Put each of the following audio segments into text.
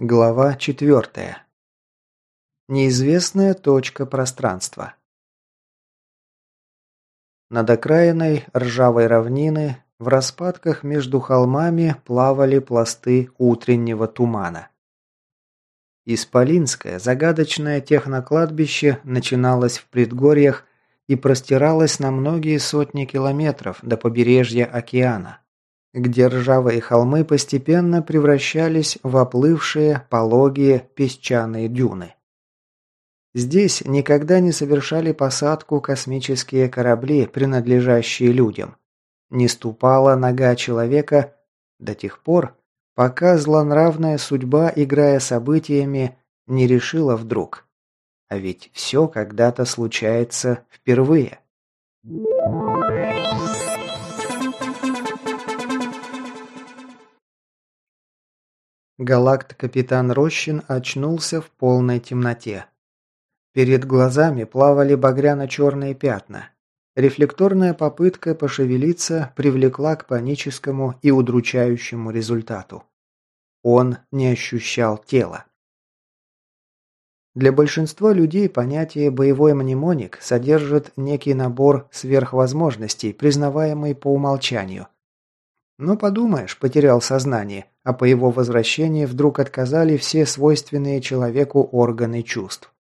Глава 4. Неизвестная точка пространства. Над окраиной ржавой равнины в распадках между холмами плавали пласты утреннего тумана. Исполинское загадочное технокладбище начиналось в предгорьях и простиралось на многие сотни километров до побережья океана где ржавые холмы постепенно превращались в оплывшие, пологие песчаные дюны. Здесь никогда не совершали посадку космические корабли, принадлежащие людям. Не ступала нога человека до тех пор, пока злонравная судьба, играя событиями, не решила вдруг. А ведь все когда-то случается впервые. Галакт-капитан Рощин очнулся в полной темноте. Перед глазами плавали багряно-черные пятна. Рефлекторная попытка пошевелиться привлекла к паническому и удручающему результату. Он не ощущал тела. Для большинства людей понятие «боевой мнемоник» содержит некий набор сверхвозможностей, признаваемый по умолчанию – ну, подумаешь, потерял сознание, а по его возвращении вдруг отказали все свойственные человеку органы чувств.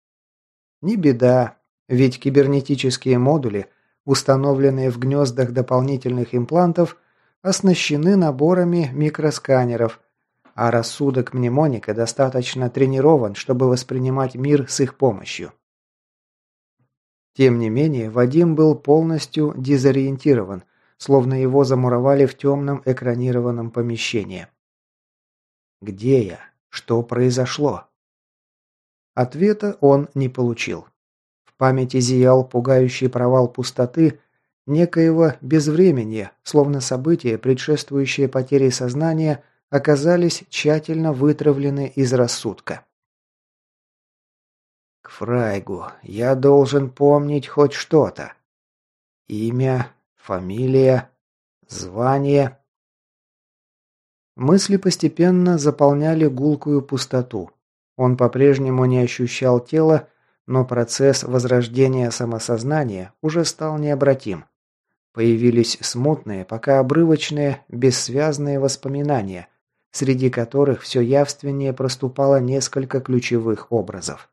Не беда, ведь кибернетические модули, установленные в гнездах дополнительных имплантов, оснащены наборами микросканеров, а рассудок мнемоника достаточно тренирован, чтобы воспринимать мир с их помощью. Тем не менее, Вадим был полностью дезориентирован – словно его замуровали в темном экранированном помещении. «Где я? Что произошло?» Ответа он не получил. В памяти зиял пугающий провал пустоты, некоего безвременья, словно события, предшествующие потере сознания, оказались тщательно вытравлены из рассудка. «К Фрайгу. Я должен помнить хоть что-то. Имя, фамилия, звание. Мысли постепенно заполняли гулкую пустоту. Он по-прежнему не ощущал тела, но процесс возрождения самосознания уже стал необратим. Появились смутные, пока обрывочные, бессвязные воспоминания, среди которых все явственнее проступало несколько ключевых образов.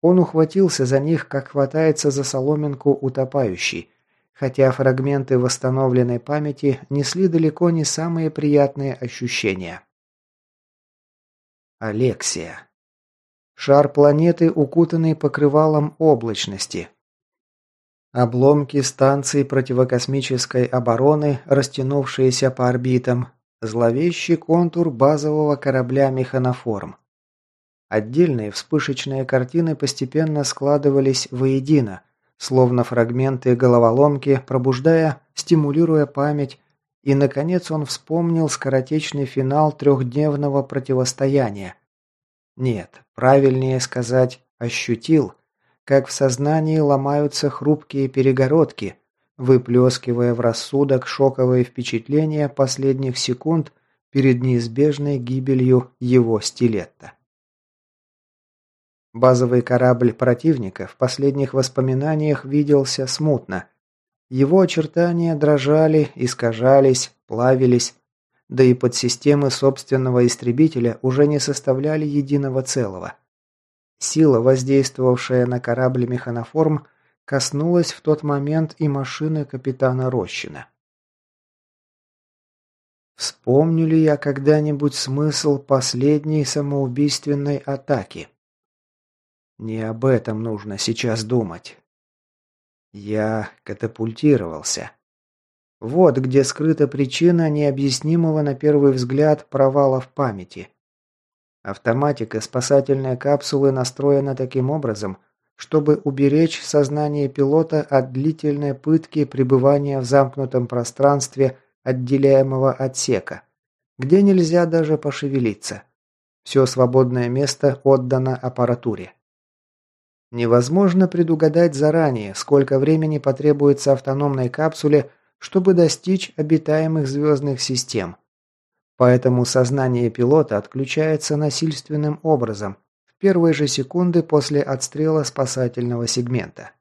Он ухватился за них, как хватается за соломинку утопающий, хотя фрагменты восстановленной памяти несли далеко не самые приятные ощущения. Алексия. Шар планеты, укутанный покрывалом облачности. Обломки станций противокосмической обороны, растянувшиеся по орбитам. Зловещий контур базового корабля «Механоформ». Отдельные вспышечные картины постепенно складывались воедино, словно фрагменты головоломки, пробуждая, стимулируя память, и, наконец, он вспомнил скоротечный финал трехдневного противостояния. Нет, правильнее сказать, ощутил, как в сознании ломаются хрупкие перегородки, выплескивая в рассудок шоковые впечатления последних секунд перед неизбежной гибелью его стилетта. Базовый корабль противника в последних воспоминаниях виделся смутно. Его очертания дрожали, искажались, плавились, да и подсистемы собственного истребителя уже не составляли единого целого. Сила, воздействовавшая на корабль механоформ, коснулась в тот момент и машины капитана Рощина. Вспомню ли я когда-нибудь смысл последней самоубийственной атаки? Не об этом нужно сейчас думать. Я катапультировался. Вот где скрыта причина необъяснимого на первый взгляд провала в памяти. Автоматика спасательной капсулы настроена таким образом, чтобы уберечь сознание пилота от длительной пытки пребывания в замкнутом пространстве отделяемого отсека, где нельзя даже пошевелиться. Все свободное место отдано аппаратуре. Невозможно предугадать заранее, сколько времени потребуется автономной капсуле, чтобы достичь обитаемых звездных систем. Поэтому сознание пилота отключается насильственным образом в первые же секунды после отстрела спасательного сегмента.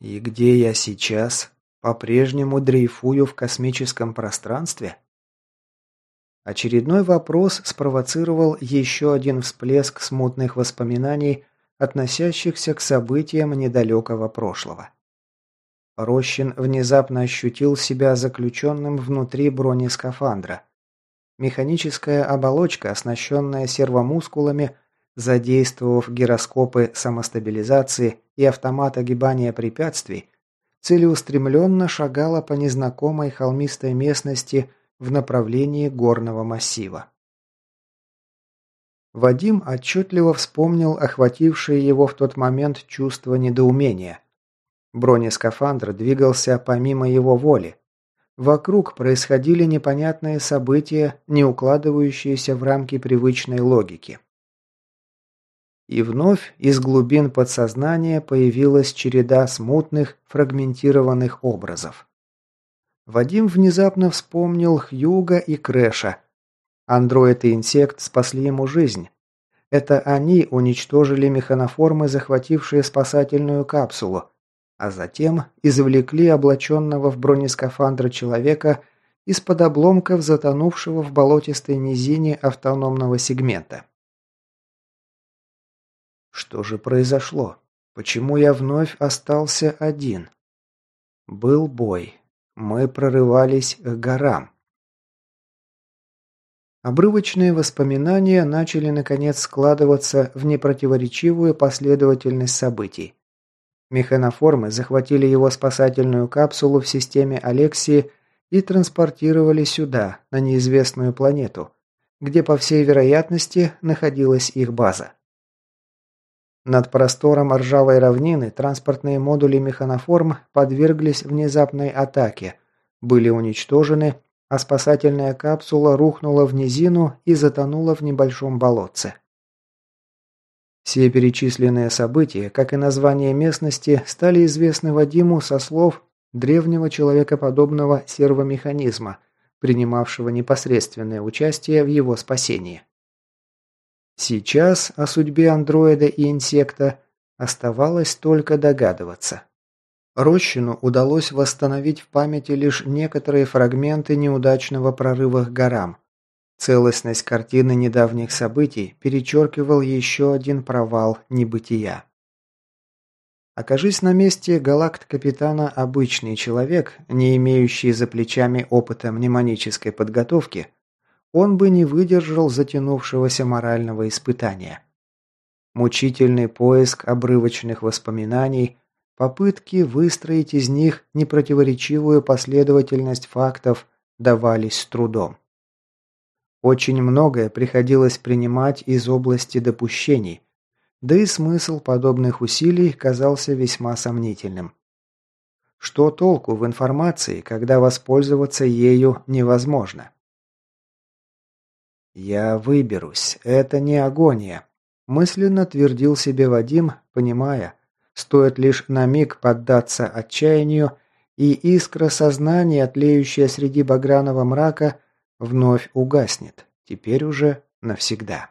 И где я сейчас? По-прежнему дрейфую в космическом пространстве? Очередной вопрос спровоцировал еще один всплеск смутных воспоминаний, относящихся к событиям недалекого прошлого. Рощин внезапно ощутил себя заключенным внутри бронескафандра. Механическая оболочка, оснащенная сервомускулами, задействовав гироскопы самостабилизации и автомат огибания препятствий, целеустремленно шагала по незнакомой холмистой местности в направлении горного массива. Вадим отчетливо вспомнил охватившее его в тот момент чувство недоумения. Бронескафандр двигался помимо его воли. Вокруг происходили непонятные события, не укладывающиеся в рамки привычной логики. И вновь из глубин подсознания появилась череда смутных, фрагментированных образов. Вадим внезапно вспомнил Хьюга и Крэша. Андроид и инсект спасли ему жизнь. Это они уничтожили механоформы, захватившие спасательную капсулу, а затем извлекли облаченного в бронескафандр человека из-под обломков затонувшего в болотистой низине автономного сегмента. Что же произошло? Почему я вновь остался один? Был бой. Мы прорывались к горам. Обрывочные воспоминания начали наконец складываться в непротиворечивую последовательность событий. Механоформы захватили его спасательную капсулу в системе Алексии и транспортировали сюда, на неизвестную планету, где, по всей вероятности, находилась их база. Над простором ржавой равнины транспортные модули механоформ подверглись внезапной атаке, были уничтожены, а спасательная капсула рухнула в низину и затонула в небольшом болотце. Все перечисленные события, как и название местности, стали известны Вадиму со слов древнего человекоподобного сервомеханизма, принимавшего непосредственное участие в его спасении. Сейчас о судьбе андроида и инсекта оставалось только догадываться. Рощину удалось восстановить в памяти лишь некоторые фрагменты неудачного прорыва к горам, Целостность картины недавних событий перечеркивал еще один провал небытия. Окажись на месте галакт-капитана обычный человек, не имеющий за плечами опыта мнемонической подготовки, он бы не выдержал затянувшегося морального испытания. Мучительный поиск обрывочных воспоминаний, попытки выстроить из них непротиворечивую последовательность фактов давались с трудом. Очень многое приходилось принимать из области допущений, да и смысл подобных усилий казался весьма сомнительным. Что толку в информации, когда воспользоваться ею невозможно? «Я выберусь, это не агония», – мысленно твердил себе Вадим, понимая, стоит лишь на миг поддаться отчаянию, и искра сознания, тлеющая среди багряного мрака, вновь угаснет, теперь уже навсегда.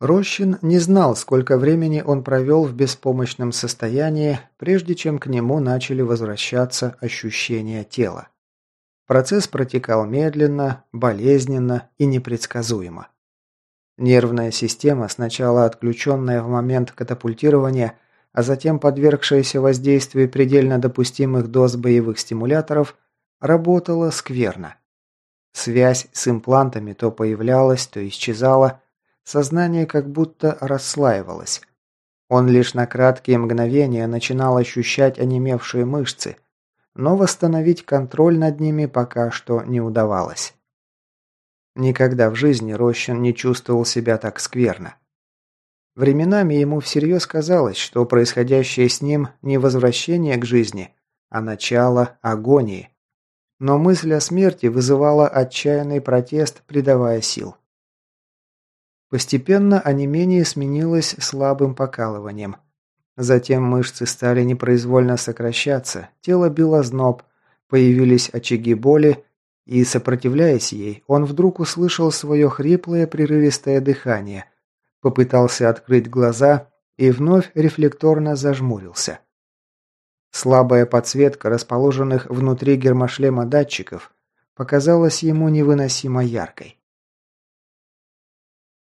Рощин не знал, сколько времени он провел в беспомощном состоянии, прежде чем к нему начали возвращаться ощущения тела. Процесс протекал медленно, болезненно и непредсказуемо. Нервная система, сначала отключенная в момент катапультирования, а затем подвергшаяся воздействию предельно допустимых доз боевых стимуляторов, работала скверно. Связь с имплантами то появлялась, то исчезала, сознание как будто расслаивалось. Он лишь на краткие мгновения начинал ощущать онемевшие мышцы, но восстановить контроль над ними пока что не удавалось. Никогда в жизни Рощин не чувствовал себя так скверно. Временами ему всерьез казалось, что происходящее с ним не возвращение к жизни, а начало агонии. Но мысль о смерти вызывала отчаянный протест, придавая сил. Постепенно онемение сменилось слабым покалыванием. Затем мышцы стали непроизвольно сокращаться, тело било зноб, появились очаги боли, и, сопротивляясь ей, он вдруг услышал свое хриплое прерывистое дыхание, попытался открыть глаза и вновь рефлекторно зажмурился. Слабая подсветка расположенных внутри гермошлема датчиков показалась ему невыносимо яркой.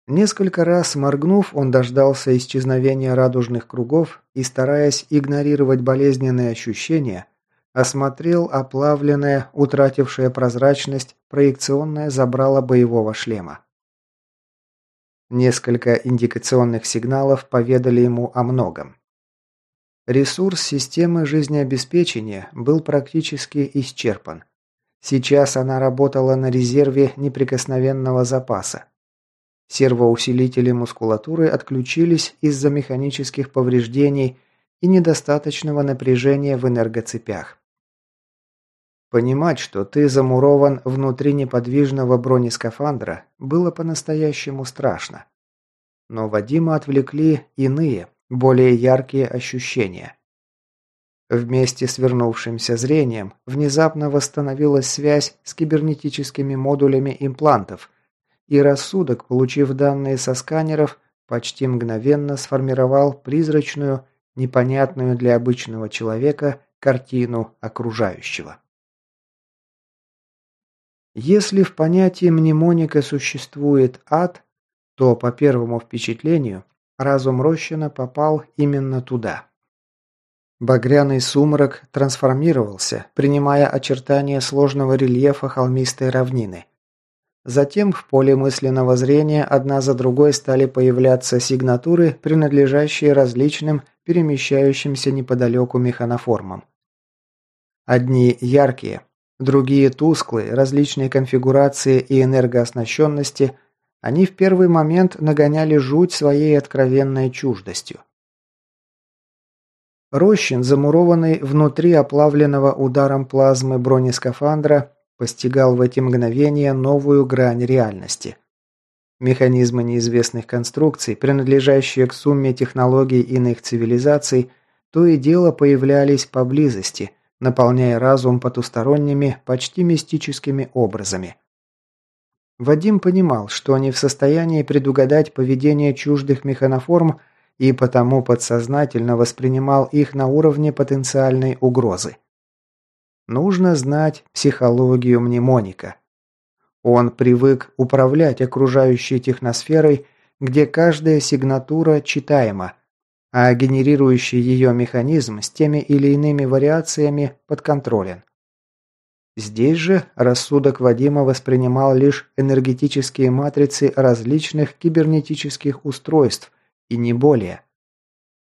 Несколько раз моргнув, он дождался исчезновения радужных кругов и, стараясь игнорировать болезненные ощущения, осмотрел оплавленное, утратившее прозрачность, проекционное забрало боевого шлема. Несколько индикационных сигналов поведали ему о многом. Ресурс системы жизнеобеспечения был практически исчерпан. Сейчас она работала на резерве неприкосновенного запаса. Сервоусилители мускулатуры отключились из-за механических повреждений и недостаточного напряжения в энергоцепях. Понимать, что ты замурован внутри неподвижного бронескафандра, было по-настоящему страшно. Но Вадима отвлекли иные, более яркие ощущения. Вместе с вернувшимся зрением внезапно восстановилась связь с кибернетическими модулями имплантов, и рассудок, получив данные со сканеров, почти мгновенно сформировал призрачную, непонятную для обычного человека картину окружающего. Если в понятии мнемоника существует ад, то по первому впечатлению разум Рощина попал именно туда. Багряный сумрак трансформировался, принимая очертания сложного рельефа холмистой равнины. Затем в поле мысленного зрения одна за другой стали появляться сигнатуры, принадлежащие различным перемещающимся неподалеку механоформам. Одни яркие, Другие тусклые, различные конфигурации и энергооснащенности, они в первый момент нагоняли жуть своей откровенной чуждостью. Рощин, замурованный внутри оплавленного ударом плазмы бронескафандра, постигал в эти мгновения новую грань реальности. Механизмы неизвестных конструкций, принадлежащие к сумме технологий иных цивилизаций, то и дело появлялись поблизости – наполняя разум потусторонними, почти мистическими образами. Вадим понимал, что не в состоянии предугадать поведение чуждых механоформ и потому подсознательно воспринимал их на уровне потенциальной угрозы. Нужно знать психологию мнемоника. Он привык управлять окружающей техносферой, где каждая сигнатура читаема, а генерирующий ее механизм с теми или иными вариациями подконтролен. Здесь же рассудок Вадима воспринимал лишь энергетические матрицы различных кибернетических устройств и не более.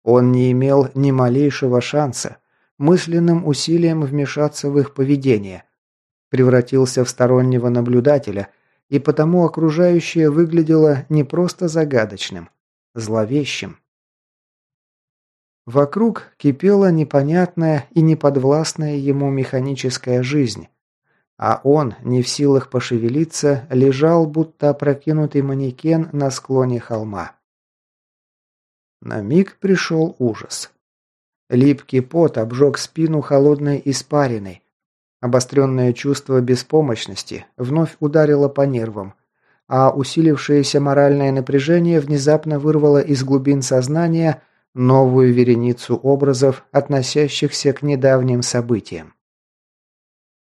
Он не имел ни малейшего шанса мысленным усилием вмешаться в их поведение, превратился в стороннего наблюдателя, и потому окружающее выглядело не просто загадочным, зловещим. Вокруг кипела непонятная и неподвластная ему механическая жизнь, а он, не в силах пошевелиться, лежал, будто опрокинутый манекен на склоне холма. На миг пришел ужас. Липкий пот обжег спину холодной испариной. Обостренное чувство беспомощности вновь ударило по нервам, а усилившееся моральное напряжение внезапно вырвало из глубин сознания новую вереницу образов, относящихся к недавним событиям.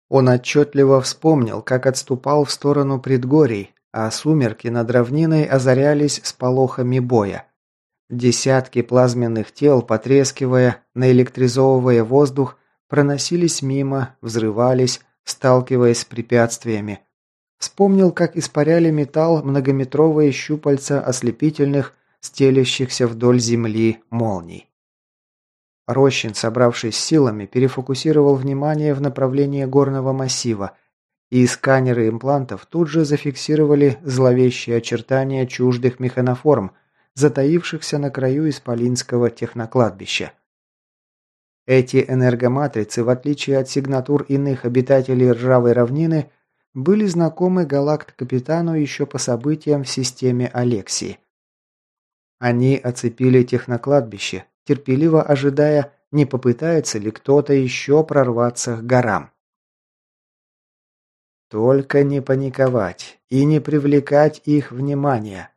Он отчетливо вспомнил, как отступал в сторону предгорий, а сумерки над равниной озарялись сполохами боя. Десятки плазменных тел, потрескивая, наэлектризовывая воздух, проносились мимо, взрывались, сталкиваясь с препятствиями. Вспомнил, как испаряли металл многометровые щупальца ослепительных, стелящихся вдоль земли молний. Рощин, собравшись силами, перефокусировал внимание в направлении горного массива, и сканеры имплантов тут же зафиксировали зловещие очертания чуждых механоформ, затаившихся на краю исполинского технокладбища. Эти энергоматрицы, в отличие от сигнатур иных обитателей ржавой равнины, были знакомы галакт-капитану еще по событиям в системе Алексии. Они оцепили технокладбище, терпеливо ожидая, не попытается ли кто-то еще прорваться к горам. «Только не паниковать и не привлекать их внимание», –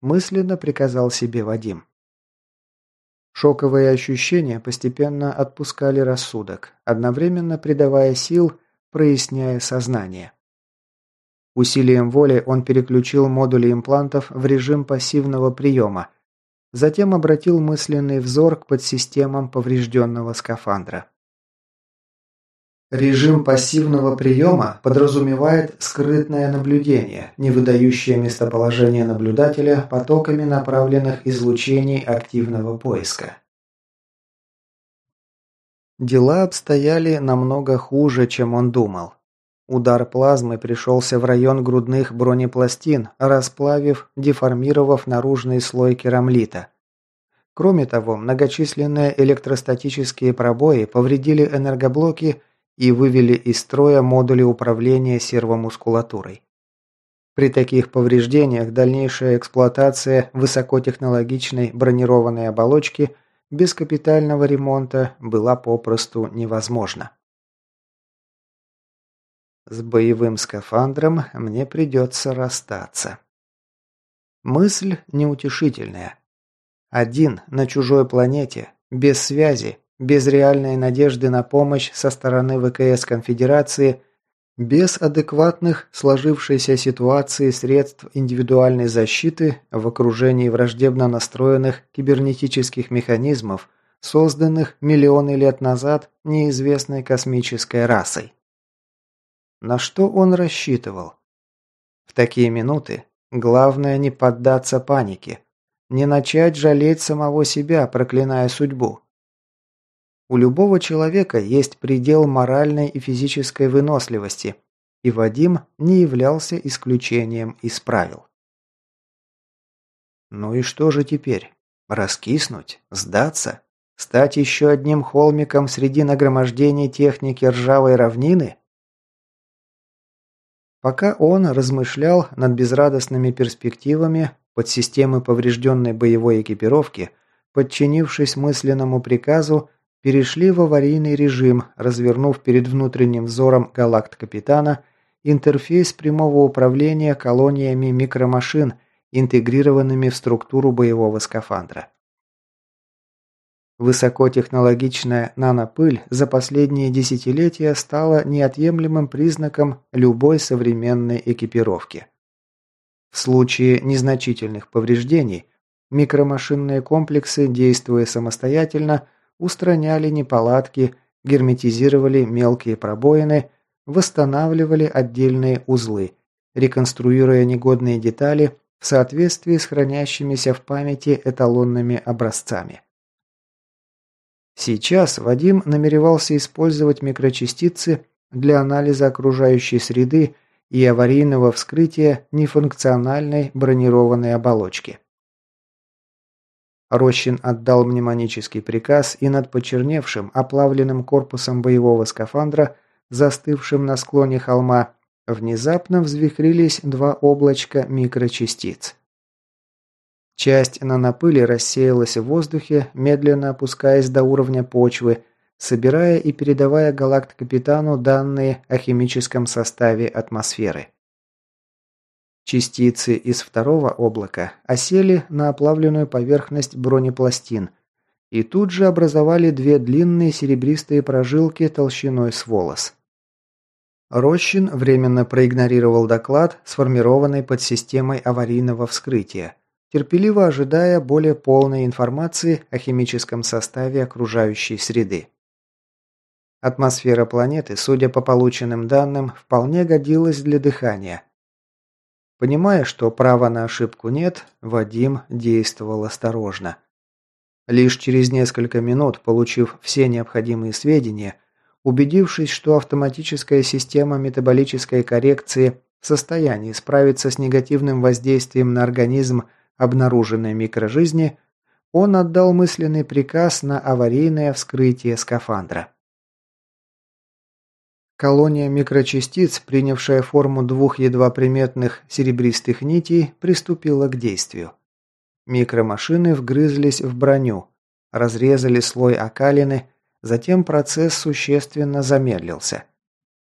мысленно приказал себе Вадим. Шоковые ощущения постепенно отпускали рассудок, одновременно придавая сил, проясняя сознание. Усилием воли он переключил модули имплантов в режим пассивного приема, затем обратил мысленный взор к подсистемам поврежденного скафандра. Режим пассивного приема подразумевает скрытное наблюдение, не выдающее местоположение наблюдателя потоками направленных излучений активного поиска. Дела обстояли намного хуже, чем он думал. Удар плазмы пришелся в район грудных бронепластин, расплавив, деформировав наружный слой керамлита. Кроме того, многочисленные электростатические пробои повредили энергоблоки и вывели из строя модули управления сервомускулатурой. При таких повреждениях дальнейшая эксплуатация высокотехнологичной бронированной оболочки без капитального ремонта была попросту невозможна. С боевым скафандром мне придется расстаться. Мысль неутешительная. Один на чужой планете, без связи, без реальной надежды на помощь со стороны ВКС Конфедерации, без адекватных сложившейся ситуации средств индивидуальной защиты в окружении враждебно настроенных кибернетических механизмов, созданных миллионы лет назад неизвестной космической расой. На что он рассчитывал? В такие минуты главное не поддаться панике, не начать жалеть самого себя, проклиная судьбу. У любого человека есть предел моральной и физической выносливости, и Вадим не являлся исключением из правил. Ну и что же теперь? Раскиснуть? Сдаться? Стать еще одним холмиком среди нагромождений техники ржавой равнины? Пока он размышлял над безрадостными перспективами подсистемы поврежденной боевой экипировки, подчинившись мысленному приказу, перешли в аварийный режим, развернув перед внутренним взором галакт-капитана интерфейс прямого управления колониями микромашин, интегрированными в структуру боевого скафандра. Высокотехнологичная нанопыль за последние десятилетия стала неотъемлемым признаком любой современной экипировки. В случае незначительных повреждений микромашинные комплексы, действуя самостоятельно, устраняли неполадки, герметизировали мелкие пробоины, восстанавливали отдельные узлы, реконструируя негодные детали в соответствии с хранящимися в памяти эталонными образцами. Сейчас Вадим намеревался использовать микрочастицы для анализа окружающей среды и аварийного вскрытия нефункциональной бронированной оболочки. Рощин отдал мнемонический приказ, и над почерневшим, оплавленным корпусом боевого скафандра, застывшим на склоне холма, внезапно взвихрились два облачка микрочастиц. Часть нанопыли рассеялась в воздухе, медленно опускаясь до уровня почвы, собирая и передавая галакт-капитану данные о химическом составе атмосферы. Частицы из второго облака осели на оплавленную поверхность бронепластин и тут же образовали две длинные серебристые прожилки толщиной с волос. Рощин временно проигнорировал доклад, сформированный под системой аварийного вскрытия, терпеливо ожидая более полной информации о химическом составе окружающей среды. Атмосфера планеты, судя по полученным данным, вполне годилась для дыхания – Понимая, что права на ошибку нет, Вадим действовал осторожно. Лишь через несколько минут, получив все необходимые сведения, убедившись, что автоматическая система метаболической коррекции в состоянии справиться с негативным воздействием на организм обнаруженной микрожизни, он отдал мысленный приказ на аварийное вскрытие скафандра. Колония микрочастиц, принявшая форму двух едва приметных серебристых нитей, приступила к действию. Микромашины вгрызлись в броню. разрезали слой окалины, затем процесс существенно замедлился.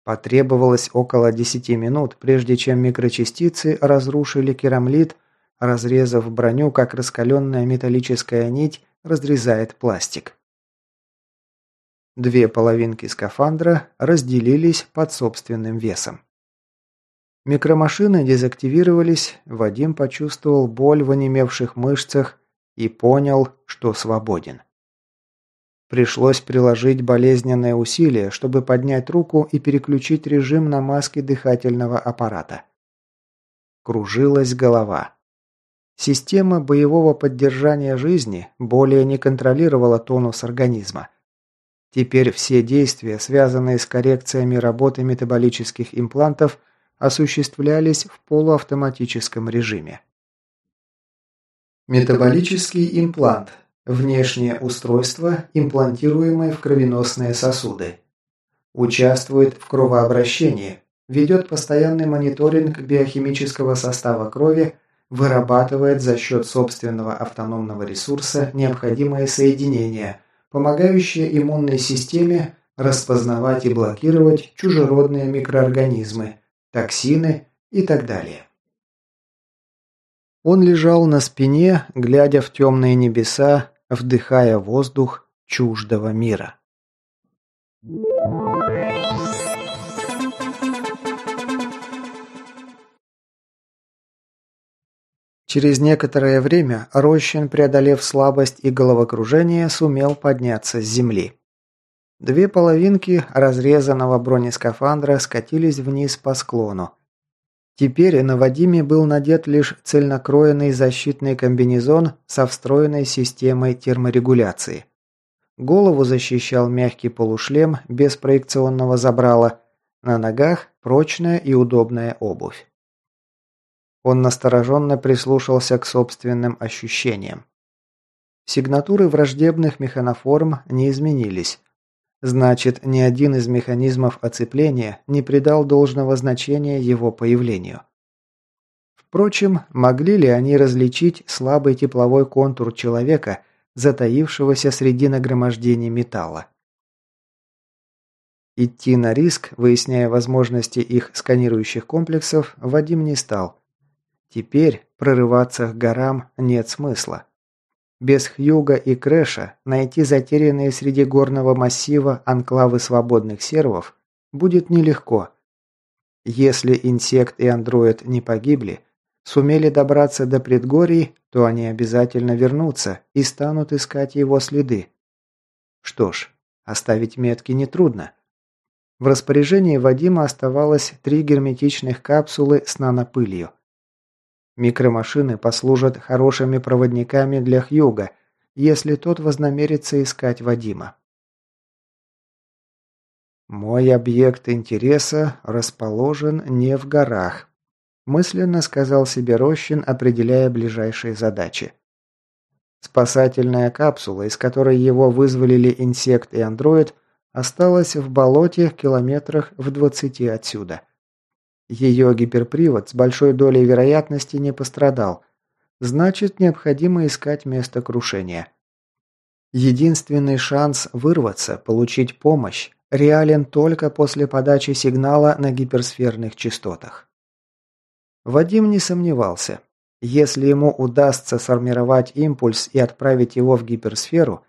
Потребовалось около 10 минут, прежде чем микрочастицы разрушили керамлит, разрезав броню, как раскаленная металлическая нить разрезает пластик. Две половинки скафандра разделились под собственным весом. Микромашины дезактивировались, Вадим почувствовал боль в онемевших мышцах и понял, что свободен. Пришлось приложить болезненное усилие, чтобы поднять руку и переключить режим на маски дыхательного аппарата. Кружилась голова. Система боевого поддержания жизни более не контролировала тонус организма. Теперь все действия, связанные с коррекциями работы метаболических имплантов, осуществлялись в полуавтоматическом режиме. Метаболический имплант Внешнее устройство, имплантируемое в кровеносные сосуды. Участвует в кровообращении, ведет постоянный мониторинг биохимического состава крови, вырабатывает за счет собственного автономного ресурса необходимые соединения, помогающие иммунной системе распознавать и блокировать чужеродные микроорганизмы, токсины и так далее. Он лежал на спине, глядя в темные небеса, вдыхая воздух чуждого мира. Через некоторое время Рощин, преодолев слабость и головокружение, сумел подняться с земли. Две половинки разрезанного бронескафандра скатились вниз по склону. Теперь на Вадиме был надет лишь цельнокроенный защитный комбинезон со встроенной системой терморегуляции. Голову защищал мягкий полушлем без проекционного забрала, на ногах прочная и удобная обувь. Он настороженно прислушался к собственным ощущениям. Сигнатуры враждебных механоформ не изменились. Значит, ни один из механизмов оцепления не придал должного значения его появлению. Впрочем, могли ли они различить слабый тепловой контур человека, затаившегося среди нагромождений металла? Идти на риск, выясняя возможности их сканирующих комплексов, Вадим не стал. Теперь прорываться к горам нет смысла. Без Хьюга и Крэша найти затерянные среди горного массива анклавы свободных сервов будет нелегко. Если инсект и андроид не погибли, сумели добраться до предгорий, то они обязательно вернутся и станут искать его следы. Что ж, оставить метки нетрудно. В распоряжении Вадима оставалось три герметичных капсулы с нанопылью – Микромашины послужат хорошими проводниками для Хьюга, если тот вознамерится искать Вадима. «Мой объект интереса расположен не в горах», мысленно сказал себе Рощин, определяя ближайшие задачи. Спасательная капсула, из которой его вызволили инсект и андроид, осталась в болоте километрах в двадцати отсюда – ее гиперпривод с большой долей вероятности не пострадал. Значит, необходимо искать место крушения. Единственный шанс вырваться, получить помощь, реален только после подачи сигнала на гиперсферных частотах. Вадим не сомневался. Если ему удастся сформировать импульс и отправить его в гиперсферу,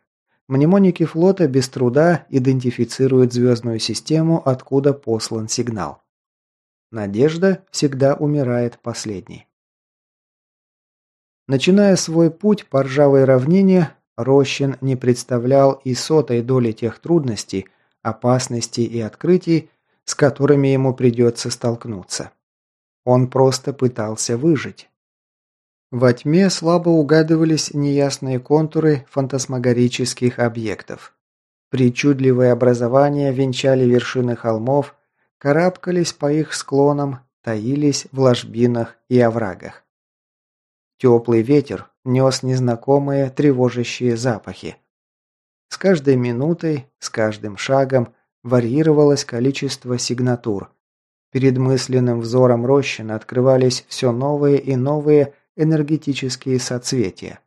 мнемоники флота без труда идентифицируют звездную систему, откуда послан сигнал. Надежда всегда умирает последней. Начиная свой путь по ржавой равнине, Рощин не представлял и сотой доли тех трудностей, опасностей и открытий, с которыми ему придется столкнуться. Он просто пытался выжить. Во тьме слабо угадывались неясные контуры фантасмагорических объектов. Причудливые образования венчали вершины холмов, карабкались по их склонам, таились в ложбинах и оврагах. Теплый ветер нес незнакомые тревожащие запахи. С каждой минутой, с каждым шагом варьировалось количество сигнатур. Перед мысленным взором Рощина открывались все новые и новые энергетические соцветия.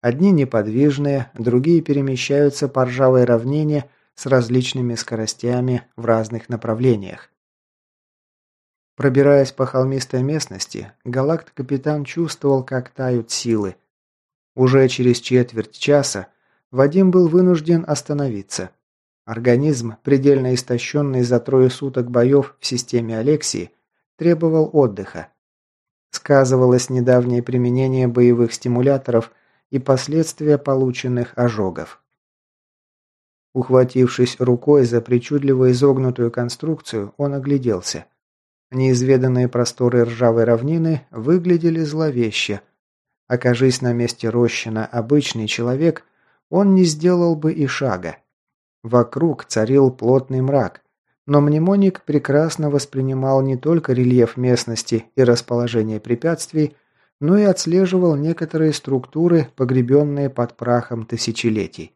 Одни неподвижные, другие перемещаются по ржавой равнине с различными скоростями в разных направлениях. Пробираясь по холмистой местности, галакт-капитан чувствовал, как тают силы. Уже через четверть часа Вадим был вынужден остановиться. Организм, предельно истощенный за трое суток боев в системе Алексии, требовал отдыха. Сказывалось недавнее применение боевых стимуляторов и последствия полученных ожогов. Ухватившись рукой за причудливо изогнутую конструкцию, он огляделся. Неизведанные просторы ржавой равнины выглядели зловеще. Окажись на месте Рощина обычный человек, он не сделал бы и шага. Вокруг царил плотный мрак, но мнемоник прекрасно воспринимал не только рельеф местности и расположение препятствий, но и отслеживал некоторые структуры, погребенные под прахом тысячелетий.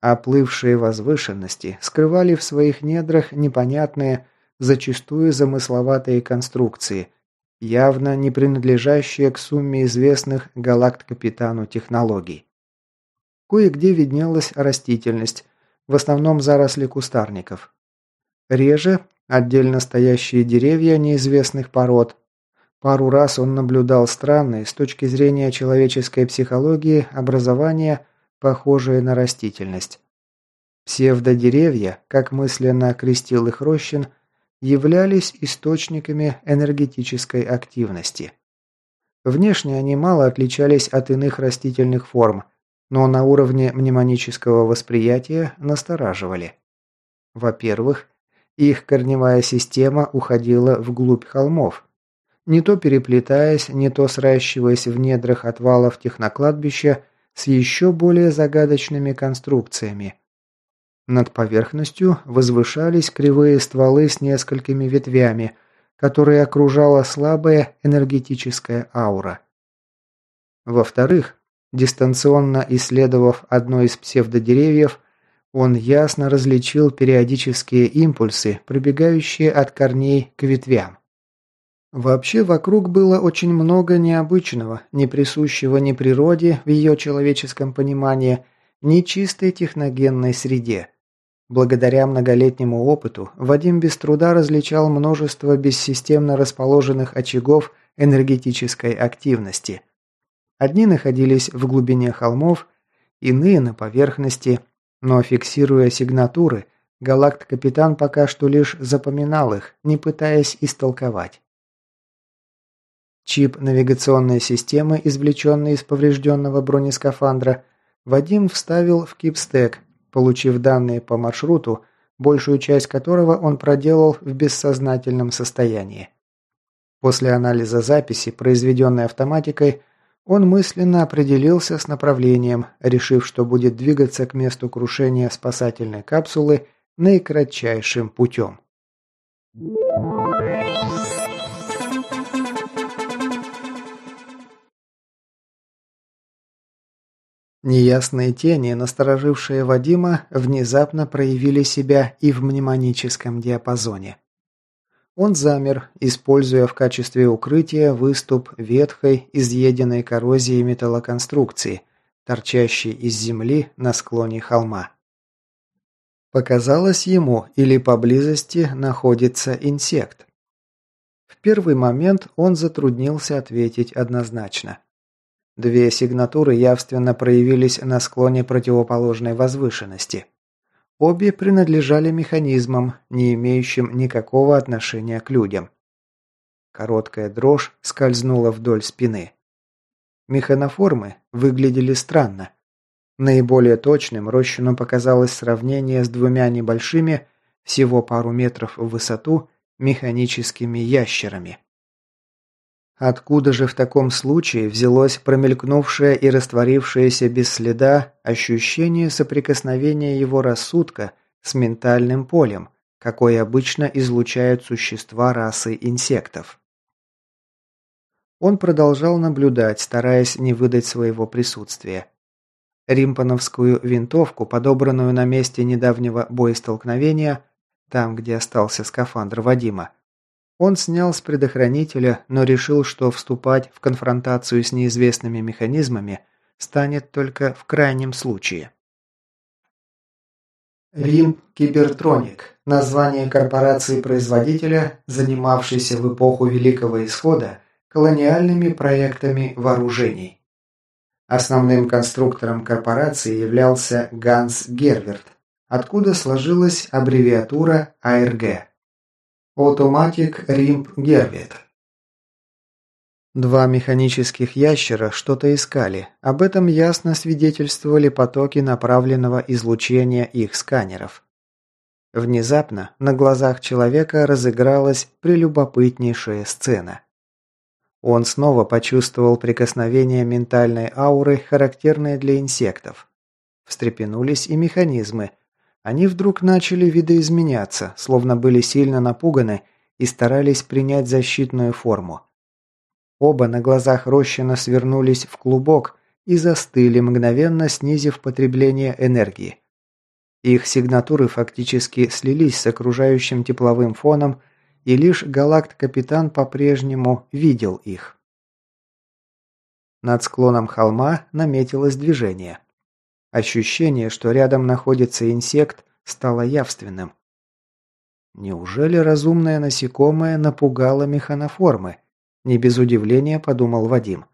Оплывшие возвышенности скрывали в своих недрах непонятные, зачастую замысловатые конструкции, явно не принадлежащие к сумме известных галакт-капитану технологий. Кое-где виднелась растительность, в основном заросли кустарников. Реже отдельно стоящие деревья неизвестных пород. Пару раз он наблюдал странные, с точки зрения человеческой психологии, образования, похожие на растительность. Псевдодеревья, как мысленно окрестил их Рощин, являлись источниками энергетической активности. Внешне они мало отличались от иных растительных форм – но на уровне мнемонического восприятия настораживали. Во-первых, их корневая система уходила вглубь холмов, не то переплетаясь, не то сращиваясь в недрах отвалов технокладбища с еще более загадочными конструкциями. Над поверхностью возвышались кривые стволы с несколькими ветвями, которые окружала слабая энергетическая аура. Во-вторых, Дистанционно исследовав одно из псевдодеревьев, он ясно различил периодические импульсы, пробегающие от корней к ветвям. Вообще вокруг было очень много необычного, не присущего ни природе в ее человеческом понимании, ни чистой техногенной среде. Благодаря многолетнему опыту Вадим без труда различал множество бессистемно расположенных очагов энергетической активности – Одни находились в глубине холмов, иные на поверхности, но фиксируя сигнатуры, галакт-капитан пока что лишь запоминал их, не пытаясь истолковать. Чип навигационной системы, извлеченный из поврежденного бронескафандра, Вадим вставил в кипстек, получив данные по маршруту, большую часть которого он проделал в бессознательном состоянии. После анализа записи, произведенной автоматикой, он мысленно определился с направлением, решив, что будет двигаться к месту крушения спасательной капсулы наикратчайшим путем. Неясные тени, насторожившие Вадима, внезапно проявили себя и в мнемоническом диапазоне. Он замер, используя в качестве укрытия выступ ветхой, изъеденной коррозией металлоконструкции, торчащей из земли на склоне холма. Показалось ему, или поблизости находится инсект. В первый момент он затруднился ответить однозначно. Две сигнатуры явственно проявились на склоне противоположной возвышенности – Обе принадлежали механизмам, не имеющим никакого отношения к людям. Короткая дрожь скользнула вдоль спины. Механоформы выглядели странно. Наиболее точным Рощину показалось сравнение с двумя небольшими, всего пару метров в высоту, механическими ящерами. Откуда же в таком случае взялось промелькнувшее и растворившееся без следа ощущение соприкосновения его рассудка с ментальным полем, какое обычно излучают существа расы инсектов? Он продолжал наблюдать, стараясь не выдать своего присутствия. Римпановскую винтовку, подобранную на месте недавнего боестолкновения, там, где остался скафандр Вадима, он снял с предохранителя, но решил, что вступать в конфронтацию с неизвестными механизмами станет только в крайнем случае. Рим Кибертроник – название корпорации-производителя, занимавшейся в эпоху Великого Исхода колониальными проектами вооружений. Основным конструктором корпорации являлся Ганс Герверт, откуда сложилась аббревиатура АРГ – Automatic Rimp Gervet. Два механических ящера что-то искали. Об этом ясно свидетельствовали потоки направленного излучения их сканеров. Внезапно на глазах человека разыгралась прелюбопытнейшая сцена. Он снова почувствовал прикосновение ментальной ауры, характерной для инсектов. Встрепенулись и механизмы. Они вдруг начали видоизменяться, словно были сильно напуганы и старались принять защитную форму. Оба на глазах Рощина свернулись в клубок и застыли, мгновенно снизив потребление энергии. Их сигнатуры фактически слились с окружающим тепловым фоном, и лишь галакт-капитан по-прежнему видел их. Над склоном холма наметилось движение. Ощущение, что рядом находится инсект, стало явственным. Неужели разумное насекомое напугало механоформы? Не без удивления подумал Вадим.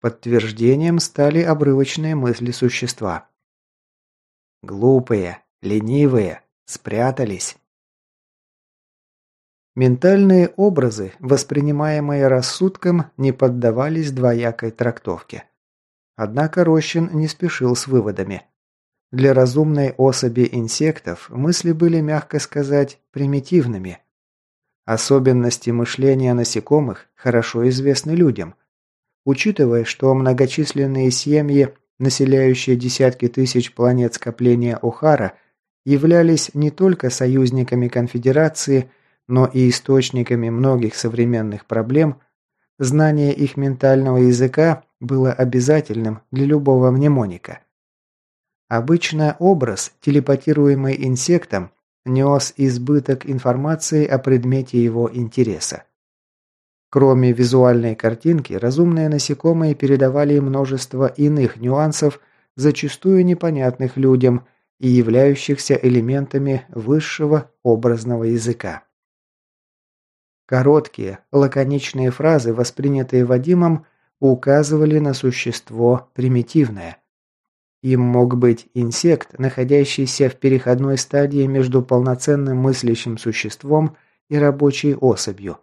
Подтверждением стали обрывочные мысли существа. Глупые, ленивые, спрятались. Ментальные образы, воспринимаемые рассудком, не поддавались двоякой трактовке. Однако Рощин не спешил с выводами. Для разумной особи инсектов мысли были, мягко сказать, примитивными. Особенности мышления насекомых хорошо известны людям. Учитывая, что многочисленные семьи, населяющие десятки тысяч планет скопления Охара, являлись не только союзниками конфедерации, но и источниками многих современных проблем, знание их ментального языка было обязательным для любого мнемоника. Обычно образ, телепатируемый инсектом, нес избыток информации о предмете его интереса. Кроме визуальной картинки, разумные насекомые передавали множество иных нюансов, зачастую непонятных людям и являющихся элементами высшего образного языка. Короткие, лаконичные фразы, воспринятые Вадимом, указывали на существо примитивное – им мог быть инсект, находящийся в переходной стадии между полноценным мыслящим существом и рабочей особью.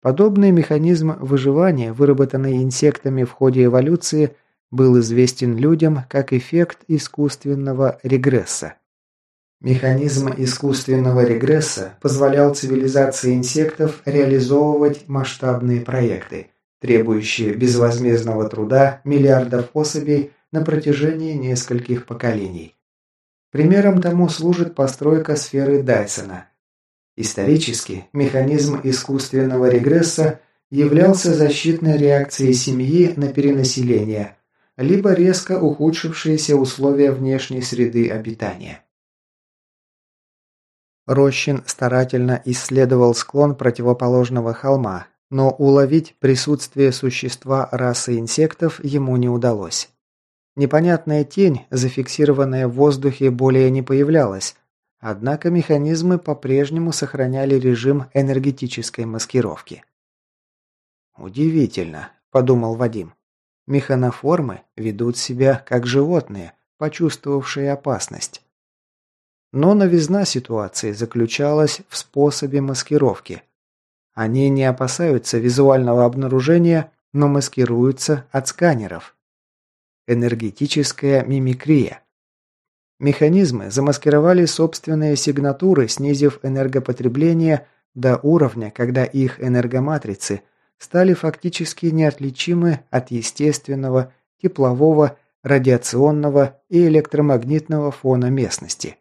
Подобный механизм выживания, выработанный инсектами в ходе эволюции, был известен людям как эффект искусственного регресса. Механизм искусственного регресса позволял цивилизации инсектов реализовывать масштабные проекты, требующие безвозмездного труда миллиардов особей на протяжении нескольких поколений. Примером тому служит постройка сферы Дайсона. Исторически механизм искусственного регресса являлся защитной реакцией семьи на перенаселение, либо резко ухудшившиеся условия внешней среды обитания. Рощин старательно исследовал склон противоположного холма, но уловить присутствие существа расы инсектов ему не удалось. Непонятная тень, зафиксированная в воздухе, более не появлялась, однако механизмы по-прежнему сохраняли режим энергетической маскировки. «Удивительно», – подумал Вадим. «Механоформы ведут себя как животные, почувствовавшие опасность». Но новизна ситуации заключалась в способе маскировки. Они не опасаются визуального обнаружения, но маскируются от сканеров. Энергетическая мимикрия. Механизмы замаскировали собственные сигнатуры, снизив энергопотребление до уровня, когда их энергоматрицы стали фактически неотличимы от естественного, теплового, радиационного и электромагнитного фона местности.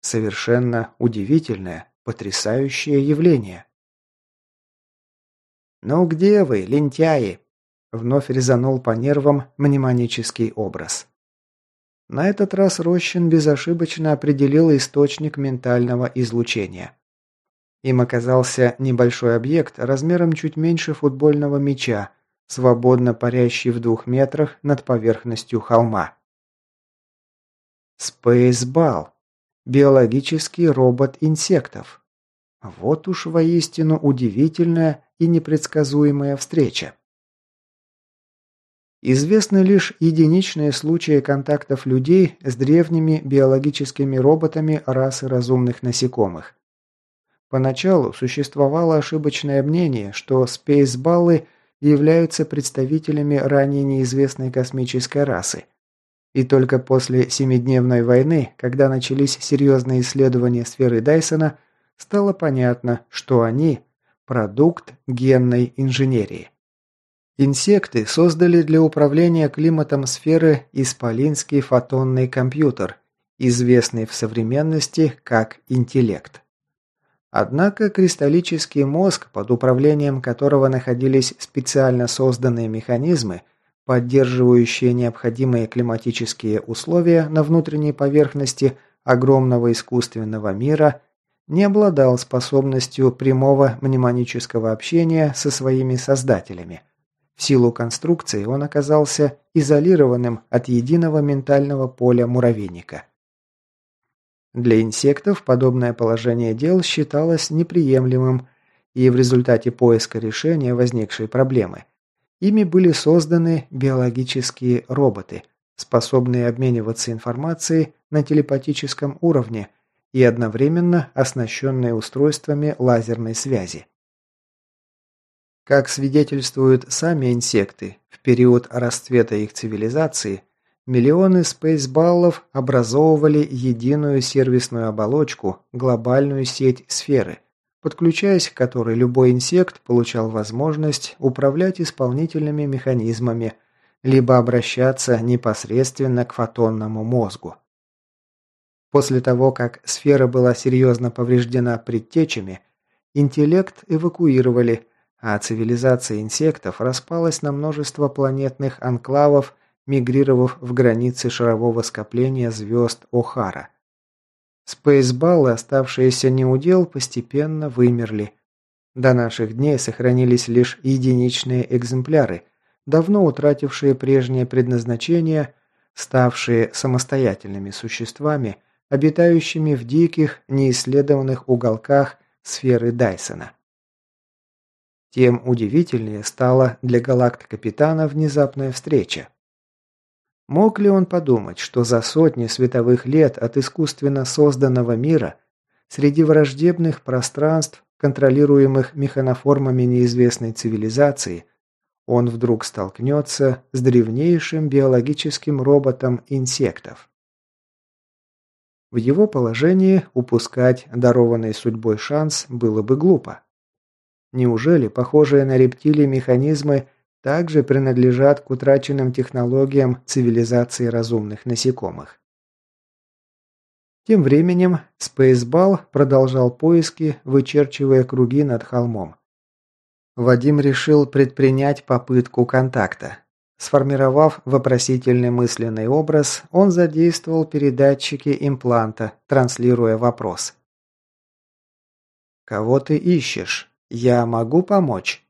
Совершенно удивительное, потрясающее явление. «Ну где вы, лентяи?» Вновь резанул по нервам мнемонический образ. На этот раз Рощин безошибочно определил источник ментального излучения. Им оказался небольшой объект размером чуть меньше футбольного мяча, свободно парящий в двух метрах над поверхностью холма. Спейсбал. Биологический робот инсектов. Вот уж воистину удивительная и непредсказуемая встреча. Известны лишь единичные случаи контактов людей с древними биологическими роботами расы разумных насекомых. Поначалу существовало ошибочное мнение, что спейсбаллы являются представителями ранее неизвестной космической расы. И только после Семидневной войны, когда начались серьезные исследования сферы Дайсона, стало понятно, что они – продукт генной инженерии. Инсекты создали для управления климатом сферы исполинский фотонный компьютер, известный в современности как интеллект. Однако кристаллический мозг, под управлением которого находились специально созданные механизмы, поддерживающие необходимые климатические условия на внутренней поверхности огромного искусственного мира, не обладал способностью прямого мнемонического общения со своими создателями. В силу конструкции он оказался изолированным от единого ментального поля муравейника. Для инсектов подобное положение дел считалось неприемлемым, и в результате поиска решения возникшей проблемы ими были созданы биологические роботы, способные обмениваться информацией на телепатическом уровне и одновременно оснащенные устройствами лазерной связи. Как свидетельствуют сами инсекты, в период расцвета их цивилизации Миллионы спейсбаллов образовывали единую сервисную оболочку, глобальную сеть сферы, подключаясь к которой любой инсект получал возможность управлять исполнительными механизмами, либо обращаться непосредственно к фотонному мозгу. После того, как сфера была серьезно повреждена предтечами, интеллект эвакуировали, а цивилизация инсектов распалась на множество планетных анклавов мигрировав в границы шарового скопления звезд О'Хара. Спейсбаллы, оставшиеся неудел, постепенно вымерли. До наших дней сохранились лишь единичные экземпляры, давно утратившие прежнее предназначение, ставшие самостоятельными существами, обитающими в диких, неисследованных уголках сферы Дайсона. Тем удивительнее стала для галакт-капитана внезапная встреча. Мог ли он подумать, что за сотни световых лет от искусственно созданного мира среди враждебных пространств, контролируемых механоформами неизвестной цивилизации, он вдруг столкнется с древнейшим биологическим роботом инсектов? В его положении упускать дарованный судьбой шанс было бы глупо. Неужели похожие на рептилии механизмы – также принадлежат к утраченным технологиям цивилизации разумных насекомых. Тем временем Спейсбал продолжал поиски, вычерчивая круги над холмом. Вадим решил предпринять попытку контакта. Сформировав вопросительный мысленный образ, он задействовал передатчики импланта, транслируя вопрос. «Кого ты ищешь? Я могу помочь?»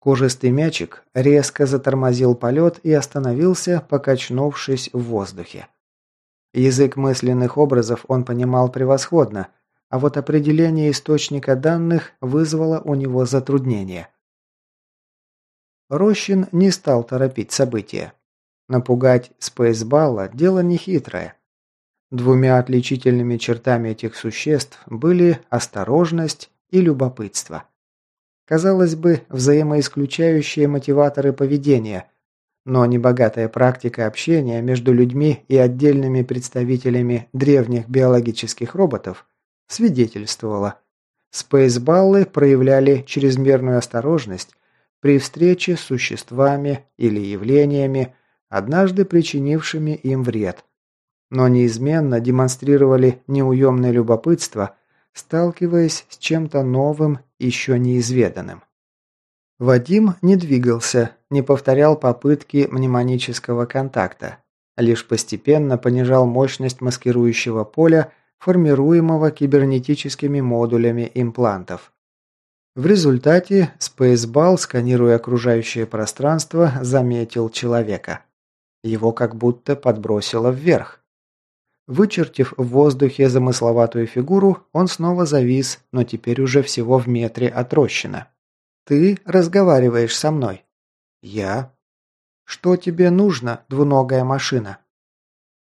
Кожистый мячик резко затормозил полет и остановился, покачнувшись в воздухе. Язык мысленных образов он понимал превосходно, а вот определение источника данных вызвало у него затруднение. Рощин не стал торопить события. Напугать Спейсбалла – дело нехитрое. Двумя отличительными чертами этих существ были осторожность и любопытство – Казалось бы, взаимоисключающие мотиваторы поведения, но небогатая практика общения между людьми и отдельными представителями древних биологических роботов свидетельствовала. Спейсбаллы проявляли чрезмерную осторожность при встрече с существами или явлениями, однажды причинившими им вред, но неизменно демонстрировали неуемное любопытство – сталкиваясь с чем-то новым, еще неизведанным. Вадим не двигался, не повторял попытки мнемонического контакта, лишь постепенно понижал мощность маскирующего поля, формируемого кибернетическими модулями имплантов. В результате Спейсбал, сканируя окружающее пространство, заметил человека. Его как будто подбросило вверх. Вычертив в воздухе замысловатую фигуру, он снова завис, но теперь уже всего в метре от Рощина. «Ты разговариваешь со мной». «Я?» «Что тебе нужно, двуногая машина?»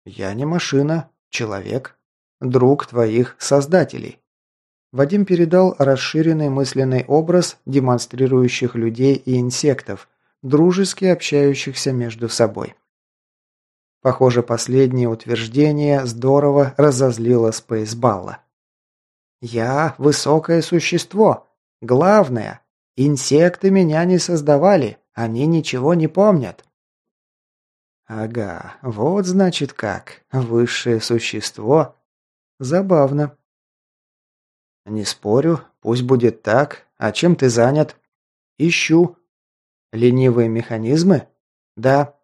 «Я не машина, человек. Друг твоих создателей». Вадим передал расширенный мысленный образ демонстрирующих людей и инсектов, дружески общающихся между собой. Похоже, последнее утверждение здорово разозлило Спейсбалла. «Я – высокое существо. Главное, инсекты меня не создавали, они ничего не помнят». «Ага, вот значит как. Высшее существо. Забавно. «Не спорю, пусть будет так. А чем ты занят?» «Ищу». «Ленивые механизмы?» «Да».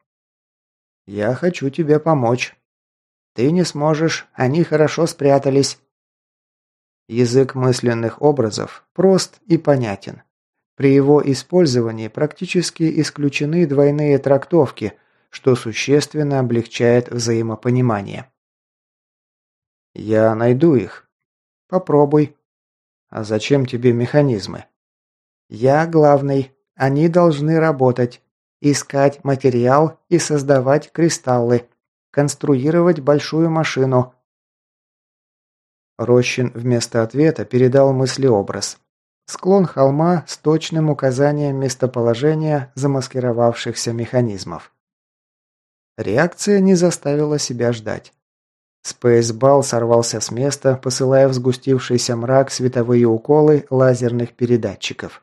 «Я хочу тебе помочь». «Ты не сможешь, они хорошо спрятались». Язык мысленных образов прост и понятен. При его использовании практически исключены двойные трактовки, что существенно облегчает взаимопонимание. «Я найду их». «Попробуй». А зачем тебе механизмы? Я главный. Они должны работать. Искать материал и создавать кристаллы. Конструировать большую машину. Рощин вместо ответа передал мыслеобраз. Склон холма с точным указанием местоположения замаскировавшихся механизмов. Реакция не заставила себя ждать. Спейсбал сорвался с места, посылая в сгустившийся мрак световые уколы лазерных передатчиков.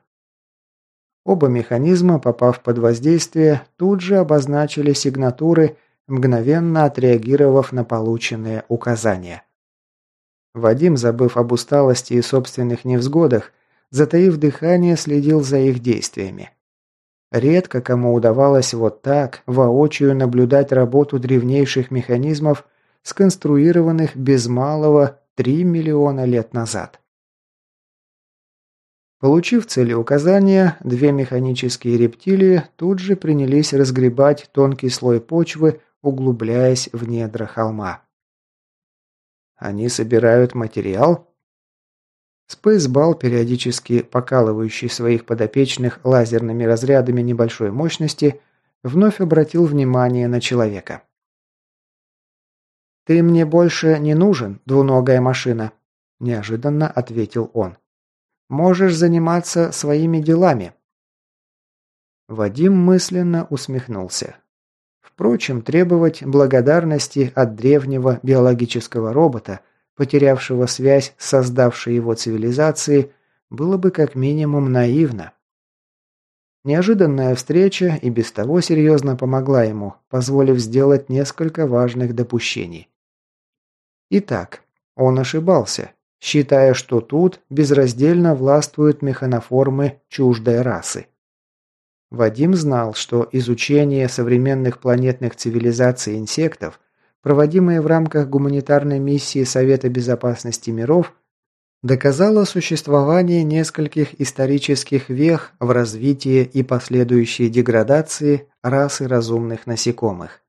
Оба механизма, попав под воздействие, тут же обозначили сигнатуры, мгновенно отреагировав на полученные указания. Вадим, забыв об усталости и собственных невзгодах, затаив дыхание, следил за их действиями. Редко кому удавалось вот так, воочию наблюдать работу древнейших механизмов – сконструированных без малого 3 миллиона лет назад. Получив целеуказания, две механические рептилии тут же принялись разгребать тонкий слой почвы, углубляясь в недра холма. Они собирают материал? Спейсбал, периодически покалывающий своих подопечных лазерными разрядами небольшой мощности, вновь обратил внимание на человека. «Ты мне больше не нужен, двуногая машина», – неожиданно ответил он. «Можешь заниматься своими делами». Вадим мысленно усмехнулся. Впрочем, требовать благодарности от древнего биологического робота, потерявшего связь с создавшей его цивилизацией, было бы как минимум наивно. Неожиданная встреча и без того серьезно помогла ему, позволив сделать несколько важных допущений. Итак, он ошибался, считая, что тут безраздельно властвуют механоформы чуждой расы. Вадим знал, что изучение современных планетных цивилизаций инсектов, проводимое в рамках гуманитарной миссии Совета Безопасности миров, доказало существование нескольких исторических вех в развитии и последующей деградации расы разумных насекомых.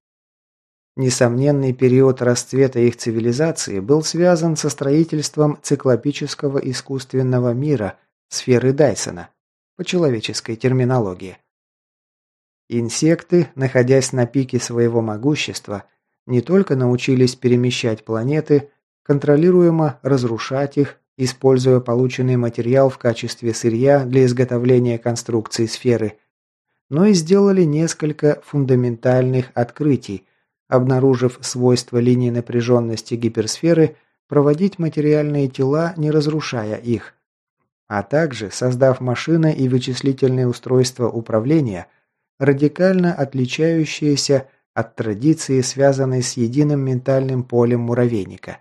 Несомненный период расцвета их цивилизации был связан со строительством циклопического искусственного мира, сферы Дайсона, по человеческой терминологии. Инсекты, находясь на пике своего могущества, не только научились перемещать планеты, контролируемо разрушать их, используя полученный материал в качестве сырья для изготовления конструкции сферы, но и сделали несколько фундаментальных открытий – обнаружив свойства линии напряженности гиперсферы, проводить материальные тела, не разрушая их, а также создав машины и вычислительные устройства управления, радикально отличающиеся от традиции, связанной с единым ментальным полем муравейника.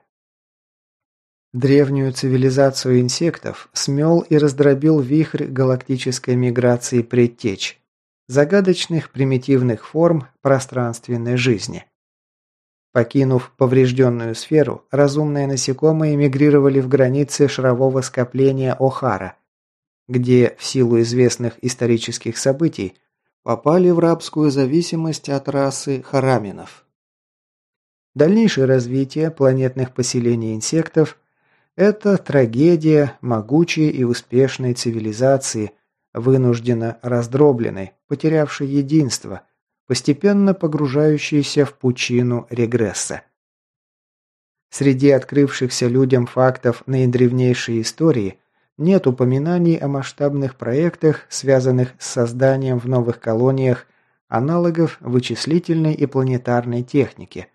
Древнюю цивилизацию инсектов смел и раздробил вихрь галактической миграции предтеч, загадочных примитивных форм пространственной жизни. Покинув поврежденную сферу, разумные насекомые мигрировали в границы шарового скопления О'Хара. где в силу известных исторических событий попали в рабскую зависимость от расы хараминов. Дальнейшее развитие планетных поселений инсектов – это трагедия могучей и успешной цивилизации, вынужденно раздробленной, потерявшей единство, постепенно погружающейся в пучину регресса. Среди открывшихся людям фактов наидревнейшей истории нет упоминаний о масштабных проектах, связанных с созданием в новых колониях аналогов вычислительной и планетарной техники,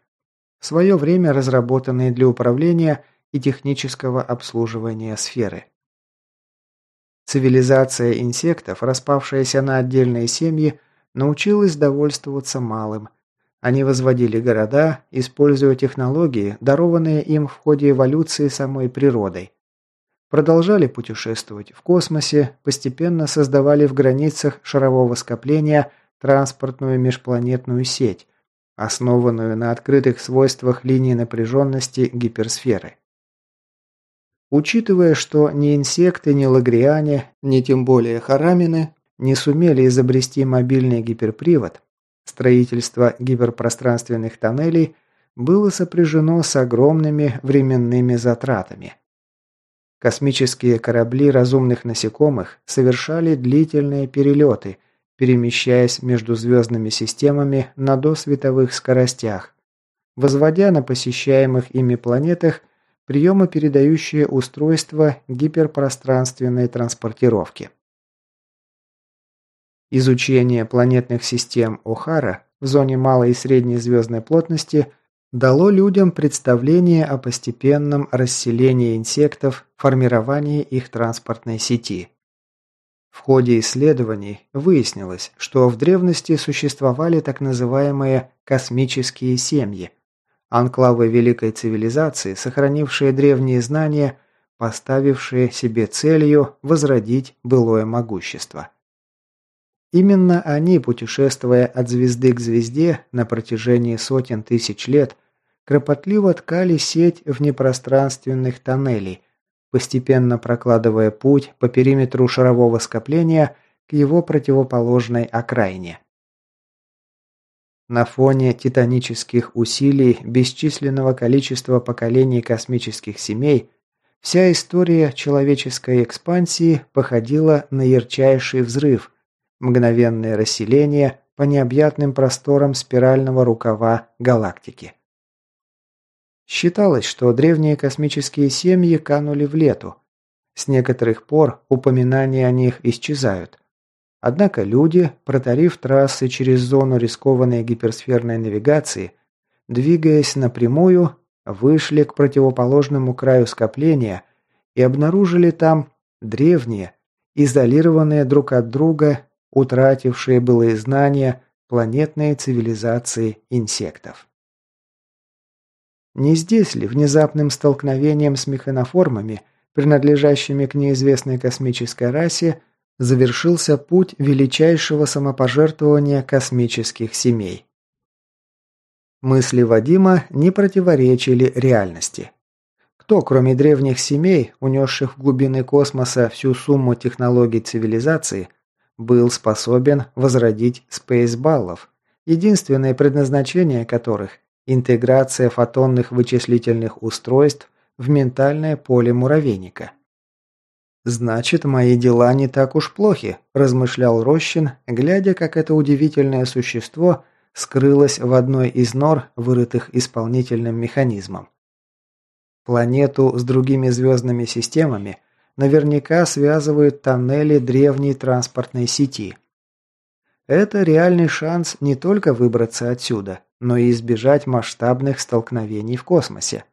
в свое время разработанные для управления и технического обслуживания сферы. Цивилизация инсектов, распавшаяся на отдельные семьи, научилась довольствоваться малым – они возводили города, используя технологии, дарованные им в ходе эволюции самой природой. Продолжали путешествовать в космосе, постепенно создавали в границах шарового скопления транспортную межпланетную сеть, основанную на открытых свойствах линии напряженности гиперсферы. Учитывая, что ни инсекты, ни лагриане, ни тем более харамины не сумели изобрести мобильный гиперпривод, Строительство гиперпространственных тоннелей было сопряжено с огромными временными затратами. Космические корабли разумных насекомых совершали длительные перелеты, перемещаясь между звездными системами на досветовых скоростях, возводя на посещаемых ими планетах приемо-передающие устройства гиперпространственной транспортировки. Изучение планетных систем О'Хара в зоне малой и средней звездной плотности дало людям представление о постепенном расселении инсектов, формировании их транспортной сети. В ходе исследований выяснилось, что в древности существовали так называемые «космические семьи», анклавы великой цивилизации, сохранившие древние знания, поставившие себе целью возродить былое могущество. Именно они, путешествуя от звезды к звезде на протяжении сотен тысяч лет, кропотливо ткали сеть внепространственных тоннелей, постепенно прокладывая путь по периметру шарового скопления к его противоположной окраине. На фоне титанических усилий бесчисленного количества поколений космических семей вся история человеческой экспансии походила на ярчайший взрыв – мгновенное расселение по необъятным просторам спирального рукава галактики. Считалось, что древние космические семьи канули в лету. С некоторых пор упоминания о них исчезают. Однако люди, протарив трассы через зону рискованной гиперсферной навигации, двигаясь напрямую, вышли к противоположному краю скопления и обнаружили там древние, изолированные друг от друга утратившие былые знания планетной цивилизации инсектов. Не здесь ли внезапным столкновением с механоформами, принадлежащими к неизвестной космической расе, завершился путь величайшего самопожертвования космических семей? Мысли Вадима не противоречили реальности. Кто, кроме древних семей, унесших в глубины космоса всю сумму технологий цивилизации – был способен возродить спейсбаллов, единственное предназначение которых – интеграция фотонных вычислительных устройств в ментальное поле муравейника. «Значит, мои дела не так уж плохи», – размышлял Рощин, глядя, как это удивительное существо скрылось в одной из нор, вырытых исполнительным механизмом. Планету с другими звездными системами – наверняка связывают тоннели древней транспортной сети. Это реальный шанс не только выбраться отсюда, но и избежать масштабных столкновений в космосе.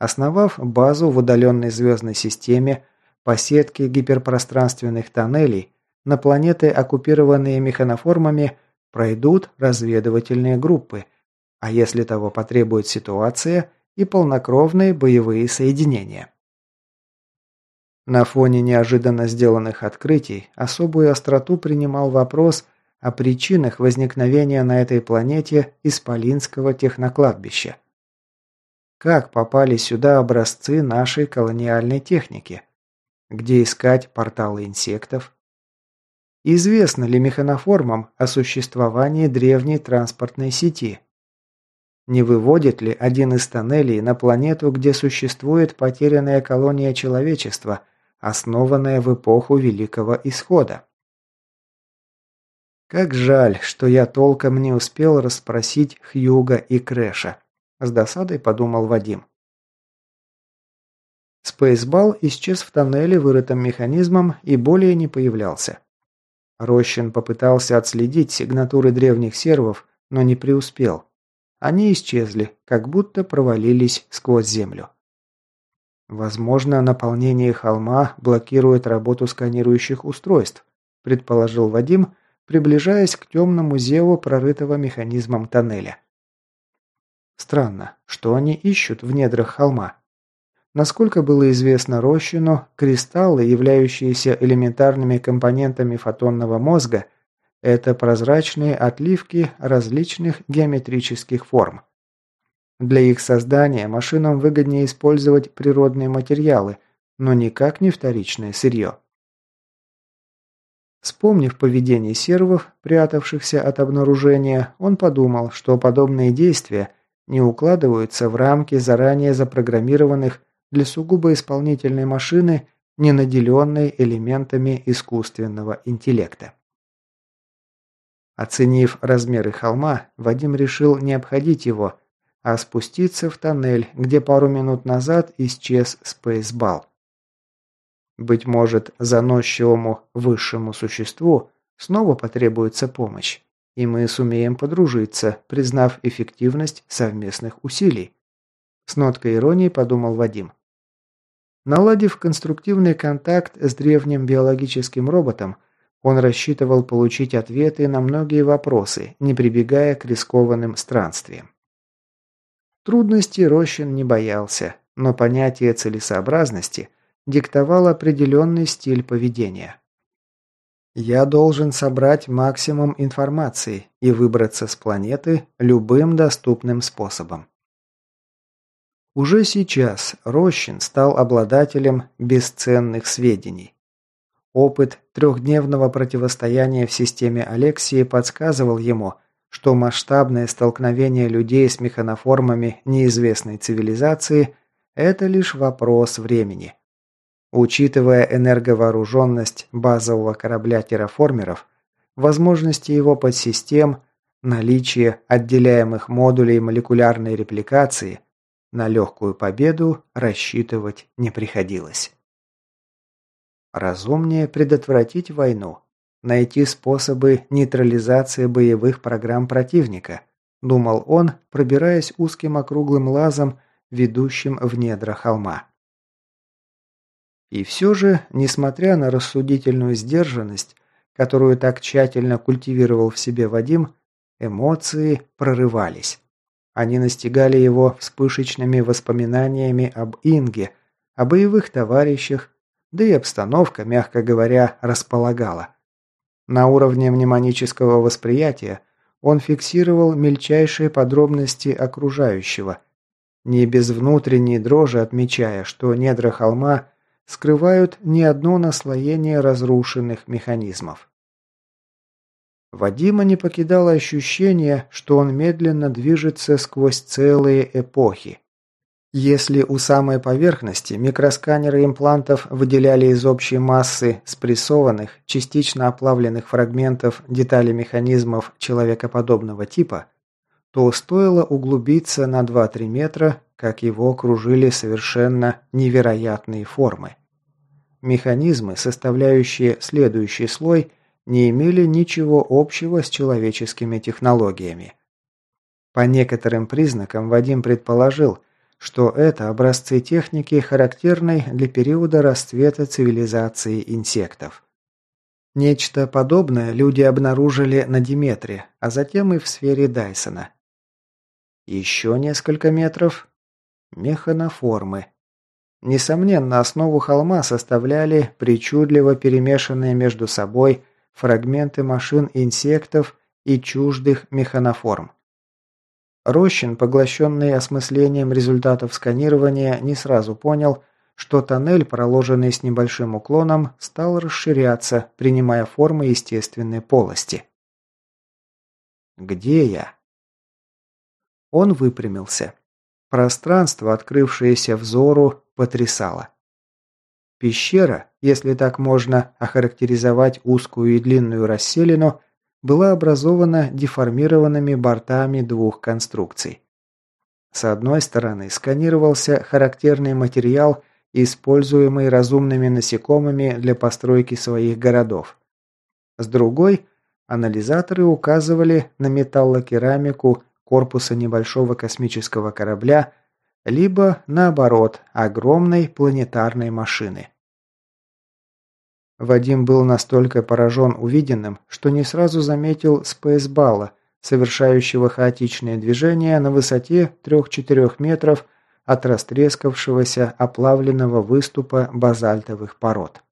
Основав базу в удаленной звездной системе по сетке гиперпространственных тоннелей, на планеты, оккупированные механоформами, пройдут разведывательные группы, а если того потребует ситуация, и полнокровные боевые соединения. На фоне неожиданно сделанных открытий особую остроту принимал вопрос о причинах возникновения на этой планете Исполинского технокладбища. Как попали сюда образцы нашей колониальной техники? Где искать порталы инсектов? Известно ли механоформам о существовании древней транспортной сети? Не выводит ли один из тоннелей на планету, где существует потерянная колония человечества, основанная в эпоху Великого Исхода? Как жаль, что я толком не успел расспросить Хьюга и Крэша. С досадой подумал Вадим. Спейсбал исчез в тоннеле, вырытом механизмом, и более не появлялся. Рощин попытался отследить сигнатуры древних сервов, но не преуспел. Они исчезли, как будто провалились сквозь землю. Возможно, наполнение холма блокирует работу сканирующих устройств, предположил Вадим, приближаясь к темному зеву прорытого механизмом тоннеля. Странно, что они ищут в недрах холма. Насколько было известно Рощину, кристаллы, являющиеся элементарными компонентами фотонного мозга, это прозрачные отливки различных геометрических форм. Для их создания машинам выгоднее использовать природные материалы, но никак не вторичное сырье. Вспомнив поведение сервов, прятавшихся от обнаружения, он подумал, что подобные действия не укладываются в рамки заранее запрограммированных для сугубо исполнительной машины, не наделенной элементами искусственного интеллекта. Оценив размеры холма, Вадим решил не обходить его, а спуститься в тоннель, где пару минут назад исчез Спейсбал. Быть может, заносчивому высшему существу снова потребуется помощь, и мы сумеем подружиться, признав эффективность совместных усилий. С ноткой иронии подумал Вадим. Наладив конструктивный контакт с древним биологическим роботом, он рассчитывал получить ответы на многие вопросы, не прибегая к рискованным странствиям. Трудностей Рощин не боялся, но понятие целесообразности диктовал определенный стиль поведения. «Я должен собрать максимум информации и выбраться с планеты любым доступным способом. Уже сейчас Рощин стал обладателем бесценных сведений. Опыт трехдневного противостояния в системе Алексии подсказывал ему, что масштабное столкновение людей с механоформами неизвестной цивилизации – это лишь вопрос времени. Учитывая энерговооруженность базового корабля терраформеров, возможности его подсистем, наличие отделяемых модулей молекулярной репликации – на легкую победу рассчитывать не приходилось. Разумнее предотвратить войну, найти способы нейтрализации боевых программ противника, думал он, пробираясь узким округлым лазом, ведущим в недра холма. И все же, несмотря на рассудительную сдержанность, которую так тщательно культивировал в себе Вадим, эмоции прорывались. Они настигали его вспышечными воспоминаниями об Инге, о боевых товарищах, да и обстановка, мягко говоря, располагала. На уровне мнемонического восприятия он фиксировал мельчайшие подробности окружающего, не без внутренней дрожи отмечая, что недра холма скрывают не одно наслоение разрушенных механизмов. Вадима не покидало ощущение, что он медленно движется сквозь целые эпохи. Если у самой поверхности микросканеры имплантов выделяли из общей массы спрессованных, частично оплавленных фрагментов деталей механизмов человекоподобного типа, то стоило углубиться на 2-3 метра, как его окружили совершенно невероятные формы. Механизмы, составляющие следующий слой, не имели ничего общего с человеческими технологиями. По некоторым признакам Вадим предположил, что это образцы техники, характерной для периода расцвета цивилизации инсектов. Нечто подобное люди обнаружили на Диметре, а затем и в сфере Дайсона. Еще несколько метров – механоформы. Несомненно, основу холма составляли причудливо перемешанные между собой – фрагменты машин инсектов и чуждых механоформ. Рощин, поглощенный осмыслением результатов сканирования, не сразу понял, что тоннель, проложенный с небольшим уклоном, стал расширяться, принимая формы естественной полости. «Где я?» Он выпрямился. Пространство, открывшееся взору, потрясало. Пещера, если так можно охарактеризовать узкую и длинную расселину, была образована деформированными бортами двух конструкций. С одной стороны сканировался характерный материал, используемый разумными насекомыми для постройки своих городов. С другой – анализаторы указывали на металлокерамику корпуса небольшого космического корабля, либо, наоборот, огромной планетарной машины. Вадим был настолько поражен увиденным, что не сразу заметил спейсбалла, совершающего хаотичные движения на высоте 3-4 метров от растрескавшегося оплавленного выступа базальтовых пород.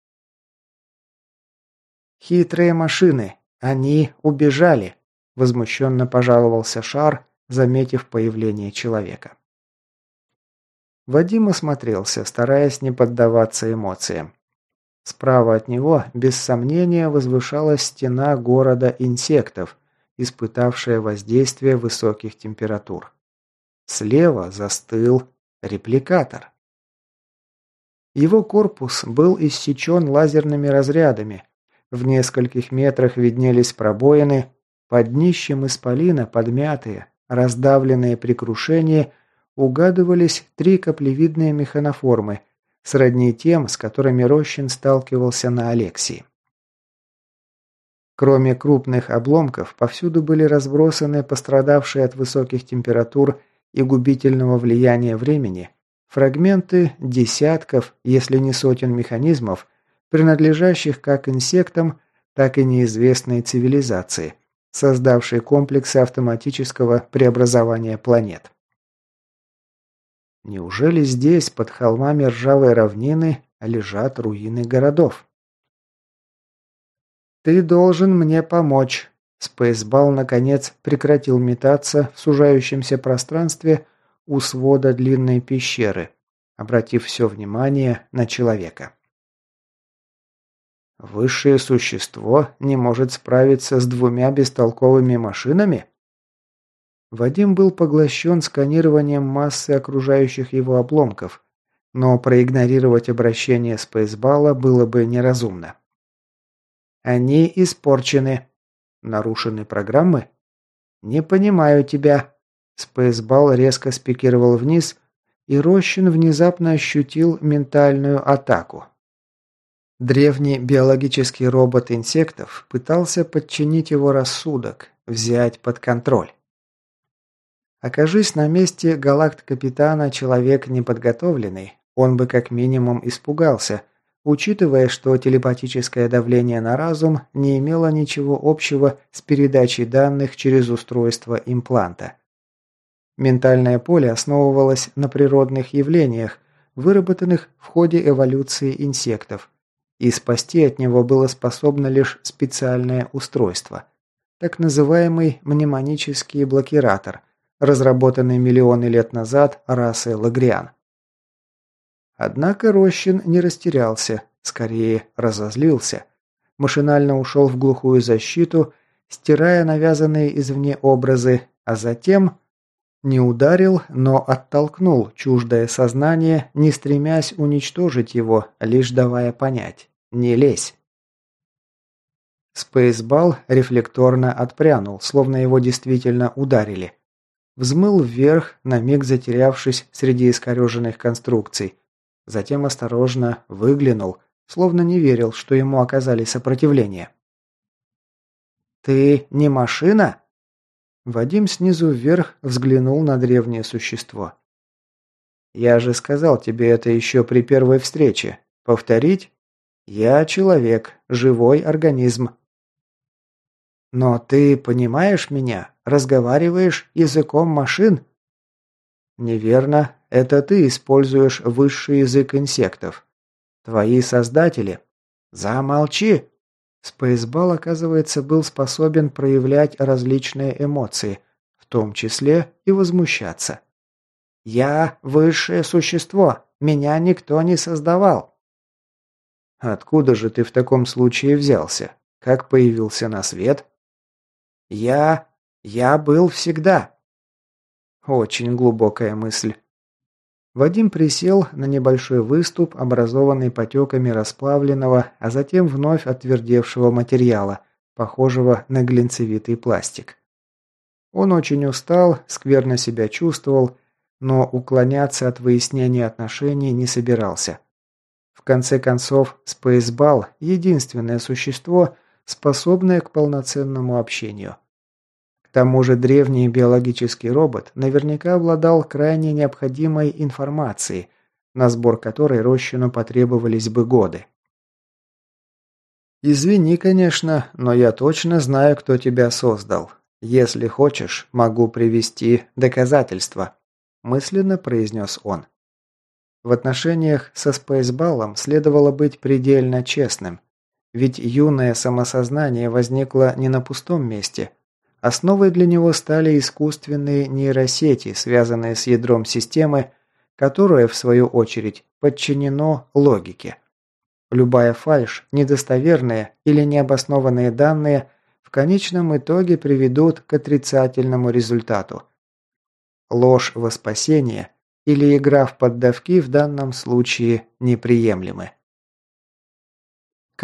«Хитрые машины! Они убежали!» – возмущенно пожаловался Шар, заметив появление человека. Вадим осмотрелся, стараясь не поддаваться эмоциям. Справа от него, без сомнения, возвышалась стена города инсектов, испытавшая воздействие высоких температур. Слева застыл репликатор. Его корпус был иссечен лазерными разрядами. В нескольких метрах виднелись пробоины, под днищем исполина, подмятые, раздавленные при крушении, угадывались три каплевидные механоформы – сродни тем, с которыми Рощин сталкивался на Алексии. Кроме крупных обломков, повсюду были разбросаны пострадавшие от высоких температур и губительного влияния времени фрагменты десятков, если не сотен механизмов, принадлежащих как инсектам, так и неизвестной цивилизации, создавшей комплексы автоматического преобразования планет. Неужели здесь, под холмами ржавой равнины, лежат руины городов? «Ты должен мне помочь», Спейсбал, наконец, прекратил метаться в сужающемся пространстве у свода длинной пещеры, обратив все внимание на человека. «Высшее существо не может справиться с двумя бестолковыми машинами?» Вадим был поглощен сканированием массы окружающих его обломков, но проигнорировать обращение Спейсбала было бы неразумно. «Они испорчены. Нарушены программы? Не понимаю тебя». Спейсбал резко спикировал вниз, и Рощин внезапно ощутил ментальную атаку. Древний биологический робот инсектов пытался подчинить его рассудок, взять под контроль. Окажись на месте галакт-капитана человек неподготовленный, он бы как минимум испугался, учитывая, что телепатическое давление на разум не имело ничего общего с передачей данных через устройство импланта. Ментальное поле основывалось на природных явлениях, выработанных в ходе эволюции инсектов, и спасти от него было способно лишь специальное устройство, так называемый мнемонический блокиратор – разработанный миллионы лет назад расой Лагриан. Однако Рощин не растерялся, скорее разозлился. Машинально ушел в глухую защиту, стирая навязанные извне образы, а затем не ударил, но оттолкнул чуждое сознание, не стремясь уничтожить его, лишь давая понять «не лезь». Спейсбал рефлекторно отпрянул, словно его действительно ударили. Взмыл вверх, на миг затерявшись среди искореженных конструкций. Затем осторожно выглянул, словно не верил, что ему оказали сопротивление. «Ты не машина?» Вадим снизу вверх взглянул на древнее существо. «Я же сказал тебе это еще при первой встрече. Повторить? Я человек, живой организм, «Но ты понимаешь меня? Разговариваешь языком машин?» «Неверно. Это ты используешь высший язык инсектов. Твои создатели...» «Замолчи!» Спейсбал, оказывается, был способен проявлять различные эмоции, в том числе и возмущаться. «Я высшее существо. Меня никто не создавал». «Откуда же ты в таком случае взялся? Как появился на свет?» «Я... я был всегда». Очень глубокая мысль. Вадим присел на небольшой выступ, образованный потеками расплавленного, а затем вновь отвердевшего материала, похожего на глинцевитый пластик. Он очень устал, скверно себя чувствовал, но уклоняться от выяснения отношений не собирался. В конце концов, Спейсбал – единственное существо, способное к полноценному общению. Тому же древний биологический робот наверняка обладал крайне необходимой информацией, на сбор которой Рощину потребовались бы годы. «Извини, конечно, но я точно знаю, кто тебя создал. «Если хочешь, могу привести доказательства», – мысленно произнес он. В отношениях со Спейсбаллом следовало быть предельно честным, ведь юное самосознание возникло не на пустом месте. Основой для него стали искусственные нейросети, связанные с ядром системы, которое, в свою очередь, подчинено логике. Любая фальшь, недостоверные или необоснованные данные конечном итоге приведут к отрицательному результату. Ложь во спасение или игра в поддавки в данном случае неприемлемы.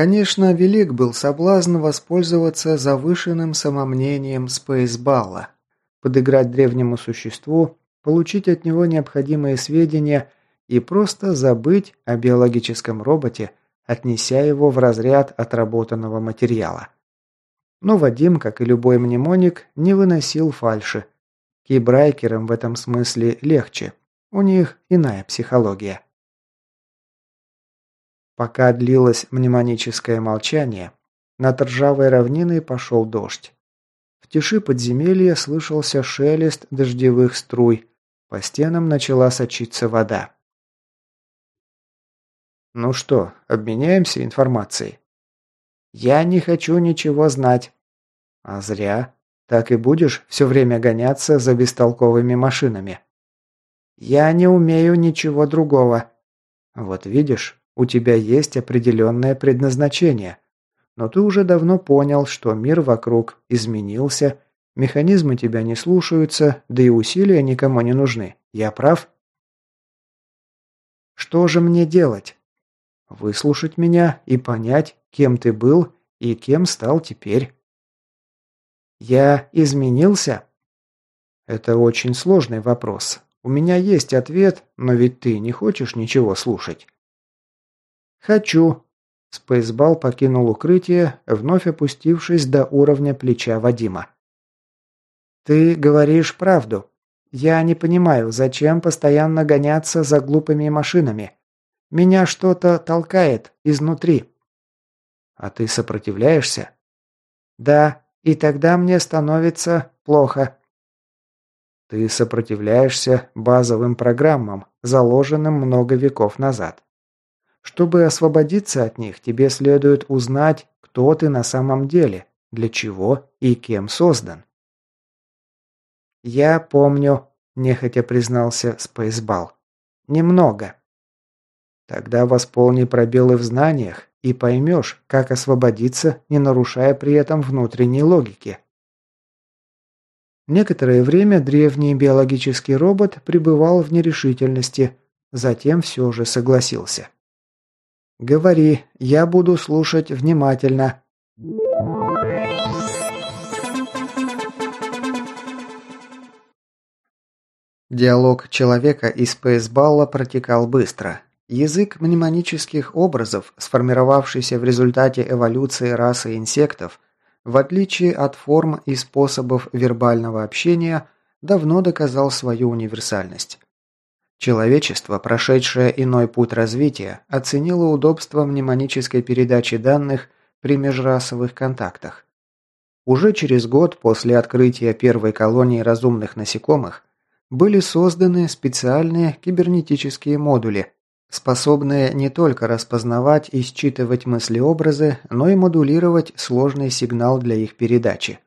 Конечно, велик был соблазн воспользоваться завышенным самомнением Спейсбалла, подыграть древнему существу, получить от него необходимые сведения и просто забыть о биологическом роботе, отнеся его в разряд отработанного материала. Но Вадим, как и любой мнемоник, не выносил фальши. Кейбрайкерам в этом смысле легче. У них иная психология. Пока длилось мнемоническое молчание, над ржавой равниной пошел дождь. В тиши подземелья слышался шелест дождевых струй. По стенам начала сочиться вода. «Ну что, обменяемся информацией?» «Я не хочу ничего знать». «А зря. Так и будешь все время гоняться за бестолковыми машинами». «Я не умею ничего другого». «Вот видишь, у тебя есть определенное предназначение. Но ты уже давно понял, что мир вокруг изменился, механизмы тебя не слушаются, да и усилия никому не нужны. Я прав?» «Что же мне делать?» Выслушать меня и понять, кем ты был и кем стал теперь. Я изменился? Это очень сложный вопрос. У меня есть ответ, но ведь ты не хочешь ничего слушать. Хочу. Спейсбал покинул укрытие, вновь опустившись до уровня плеча Вадима. Ты говоришь правду. Я не понимаю, зачем постоянно гоняться за глупыми машинами. Меня что-то толкает изнутри. А ты сопротивляешься? Да, и тогда мне становится плохо. Ты сопротивляешься базовым программам, заложенным много веков назад. Чтобы освободиться от них, тебе следует узнать, кто ты на самом деле, для чего и кем создан. «Я помню», – нехотя признался Спейсбал. «Немного». Тогда восполни пробелы в знаниях и поймешь, как освободиться, не нарушая при этом внутренней логики. Некоторое время древний биологический робот пребывал в нерешительности, затем все же согласился. «Говори, я буду слушать внимательно». Диалог человека и спейсбалла протекал быстро. Язык мнемонических образов, сформировавшийся в результате эволюции расы инсектов, в отличие от форм и способов вербального общения, давно доказал свою универсальность. Человечество, прошедшее иной путь развития, оценило удобство мнемонической передачи данных при межрасовых контактах. Уже через год после открытия первой колонии разумных насекомых были созданы специальные кибернетические модули – способные не только распознавать и считывать мысли-образы, но и модулировать сложный сигнал для их передачи.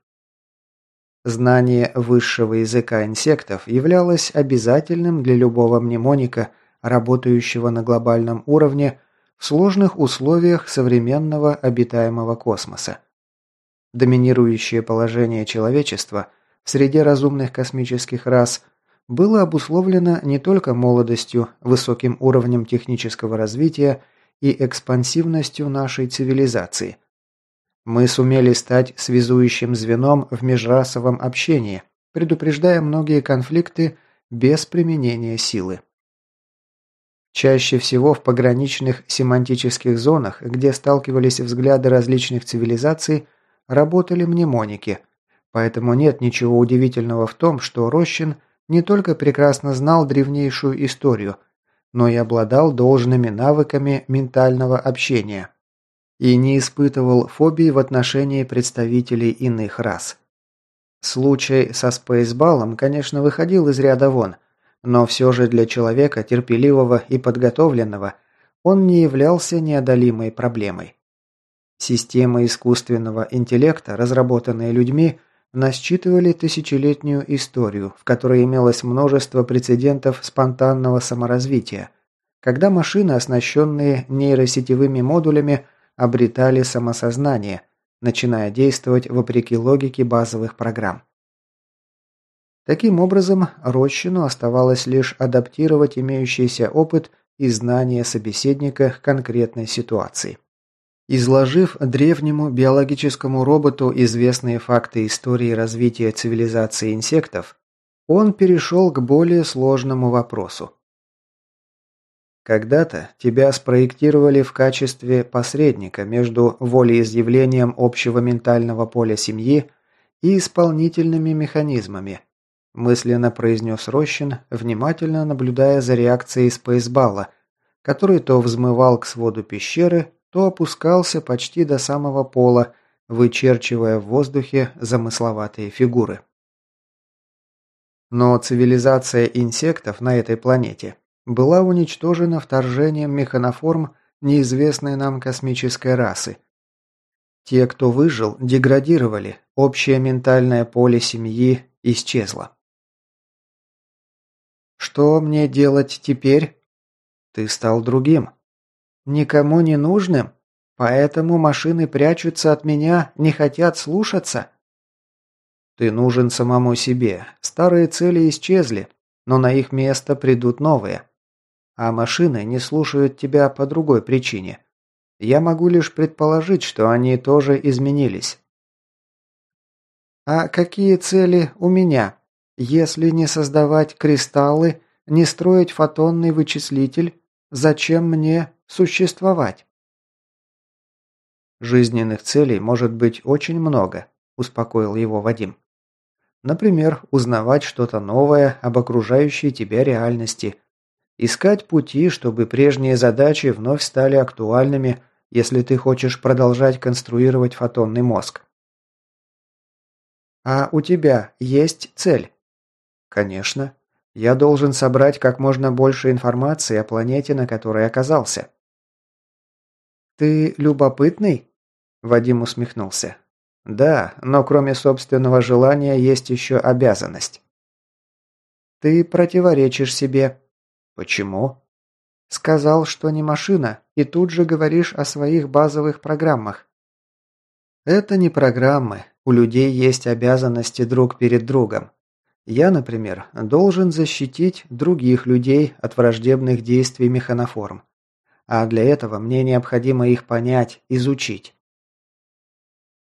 Знание высшего языка инсектов являлось обязательным для любого мнемоника, работающего на глобальном уровне в сложных условиях современного обитаемого космоса. Доминирующее положение человечества в среде разумных космических рас было обусловлено не только молодостью, высоким уровнем технического развития и экспансивностью нашей цивилизации. Мы сумели стать связующим звеном в межрасовом общении, предупреждая многие конфликты без применения силы. Чаще всего в пограничных семантических зонах, где сталкивались взгляды различных цивилизаций, работали мнемоники, поэтому нет ничего удивительного в том, что Рощин не только прекрасно знал древнейшую историю, но и обладал должными навыками ментального общения и не испытывал фобий в отношении представителей иных рас. Случай со спейсбалом, конечно, выходил из ряда вон, но все же для человека, терпеливого и подготовленного, он не являлся неодолимой проблемой. Системы искусственного интеллекта, разработанные людьми, насчитывали тысячелетнюю историю, в которой имелось множество прецедентов спонтанного саморазвития, когда машины, оснащенные нейросетевыми модулями, обретали самосознание, начиная действовать вопреки логике базовых программ. Таким образом, Рощину оставалось лишь адаптировать имеющийся опыт и знания собеседника к конкретной ситуации. Изложив древнему биологическому роботу известные факты истории развития цивилизации инсектов, он перешел к более сложному вопросу. Когда-то тебя спроектировали в качестве посредника между волеизъявлением общего ментального поля семьи и исполнительными механизмами, мысленно произнес Рощин, внимательно наблюдая за реакцией спейсбалла, который то взмывал к своду пещеры, то опускался почти до самого пола, вычерчивая в воздухе замысловатые фигуры. Но цивилизация инсектов на этой планете была уничтожена вторжением механоформ неизвестной нам космической расы. Те, кто выжил, деградировали, общее ментальное поле семьи исчезло. Что мне делать теперь? Ты стал другим. Никому не нужным? Поэтому машины прячутся от меня, не хотят слушаться? Ты нужен самому себе. Старые цели исчезли, но на их место придут новые. А машины не слушают тебя по другой причине. Я могу лишь предположить, что они тоже изменились. А какие цели у меня? Если не создавать кристаллы, не строить фотонный вычислитель, зачем мне существовать? Жизненных целей может быть очень много, успокоил его Вадим. Например, узнавать что-то новое об окружающей тебя реальности, искать пути, чтобы прежние задачи вновь стали актуальными, если ты хочешь продолжать конструировать фотонный мозг. А у тебя есть цель? Конечно. Я должен собрать как можно больше информации о планете, на которой оказался. Ты любопытный? Вадим усмехнулся. Да, но кроме собственного желания есть еще обязанность. Ты противоречишь себе. Почему? Сказал, что не машина, и тут же говоришь о своих базовых программах. Это не программы. У людей есть обязанности друг перед другом. Я, например, должен защитить других людей от враждебных действий механоформ. А для этого мне необходимо их понять, изучить.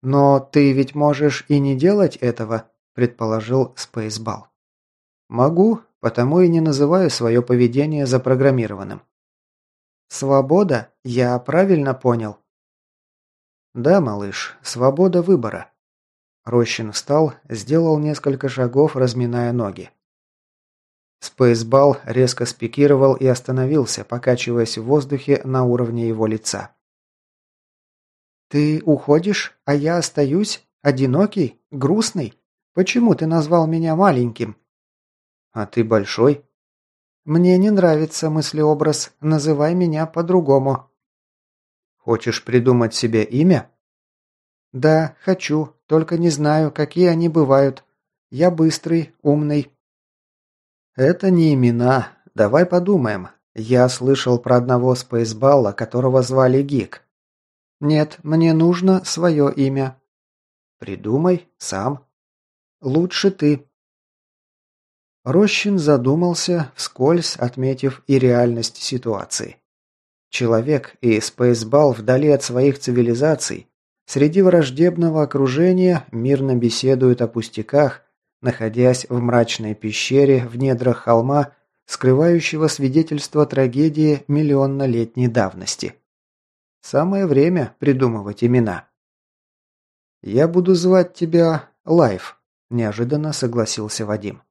«Но ты ведь можешь и не делать этого», – предположил Спейсбал. «Могу, потому и не называю свое поведение запрограммированным». «Свобода? Я правильно понял?» «Да, малыш, свобода выбора. Рощин встал, сделал несколько шагов, разминая ноги. Спейсбал резко спикировал и остановился, покачиваясь в воздухе на уровне его лица. «Ты уходишь, а я остаюсь? Одинокий? Грустный? Почему ты назвал меня маленьким?» «А ты большой?» «Мне не нравится мыслеобраз. Называй меня по-другому». «Хочешь придумать себе имя?» «Да, хочу, только не знаю, какие они бывают. Я быстрый, умный». «Это не имена. Давай подумаем. Я слышал про одного спейсбалла, которого звали Гик. Нет, мне нужно свое имя. Придумай сам. Лучше ты. Рощин задумался, вскользь отметив и реальность ситуации. Человек и спейсбал вдали от своих цивилизаций, среди враждебного окружения мирно беседуют о пустяках, находясь в мрачной пещере в недрах холма, скрывающего свидетельство трагедии миллионолетней давности. Самое время придумывать имена. «Я буду звать тебя Лайф», – неожиданно согласился Вадим.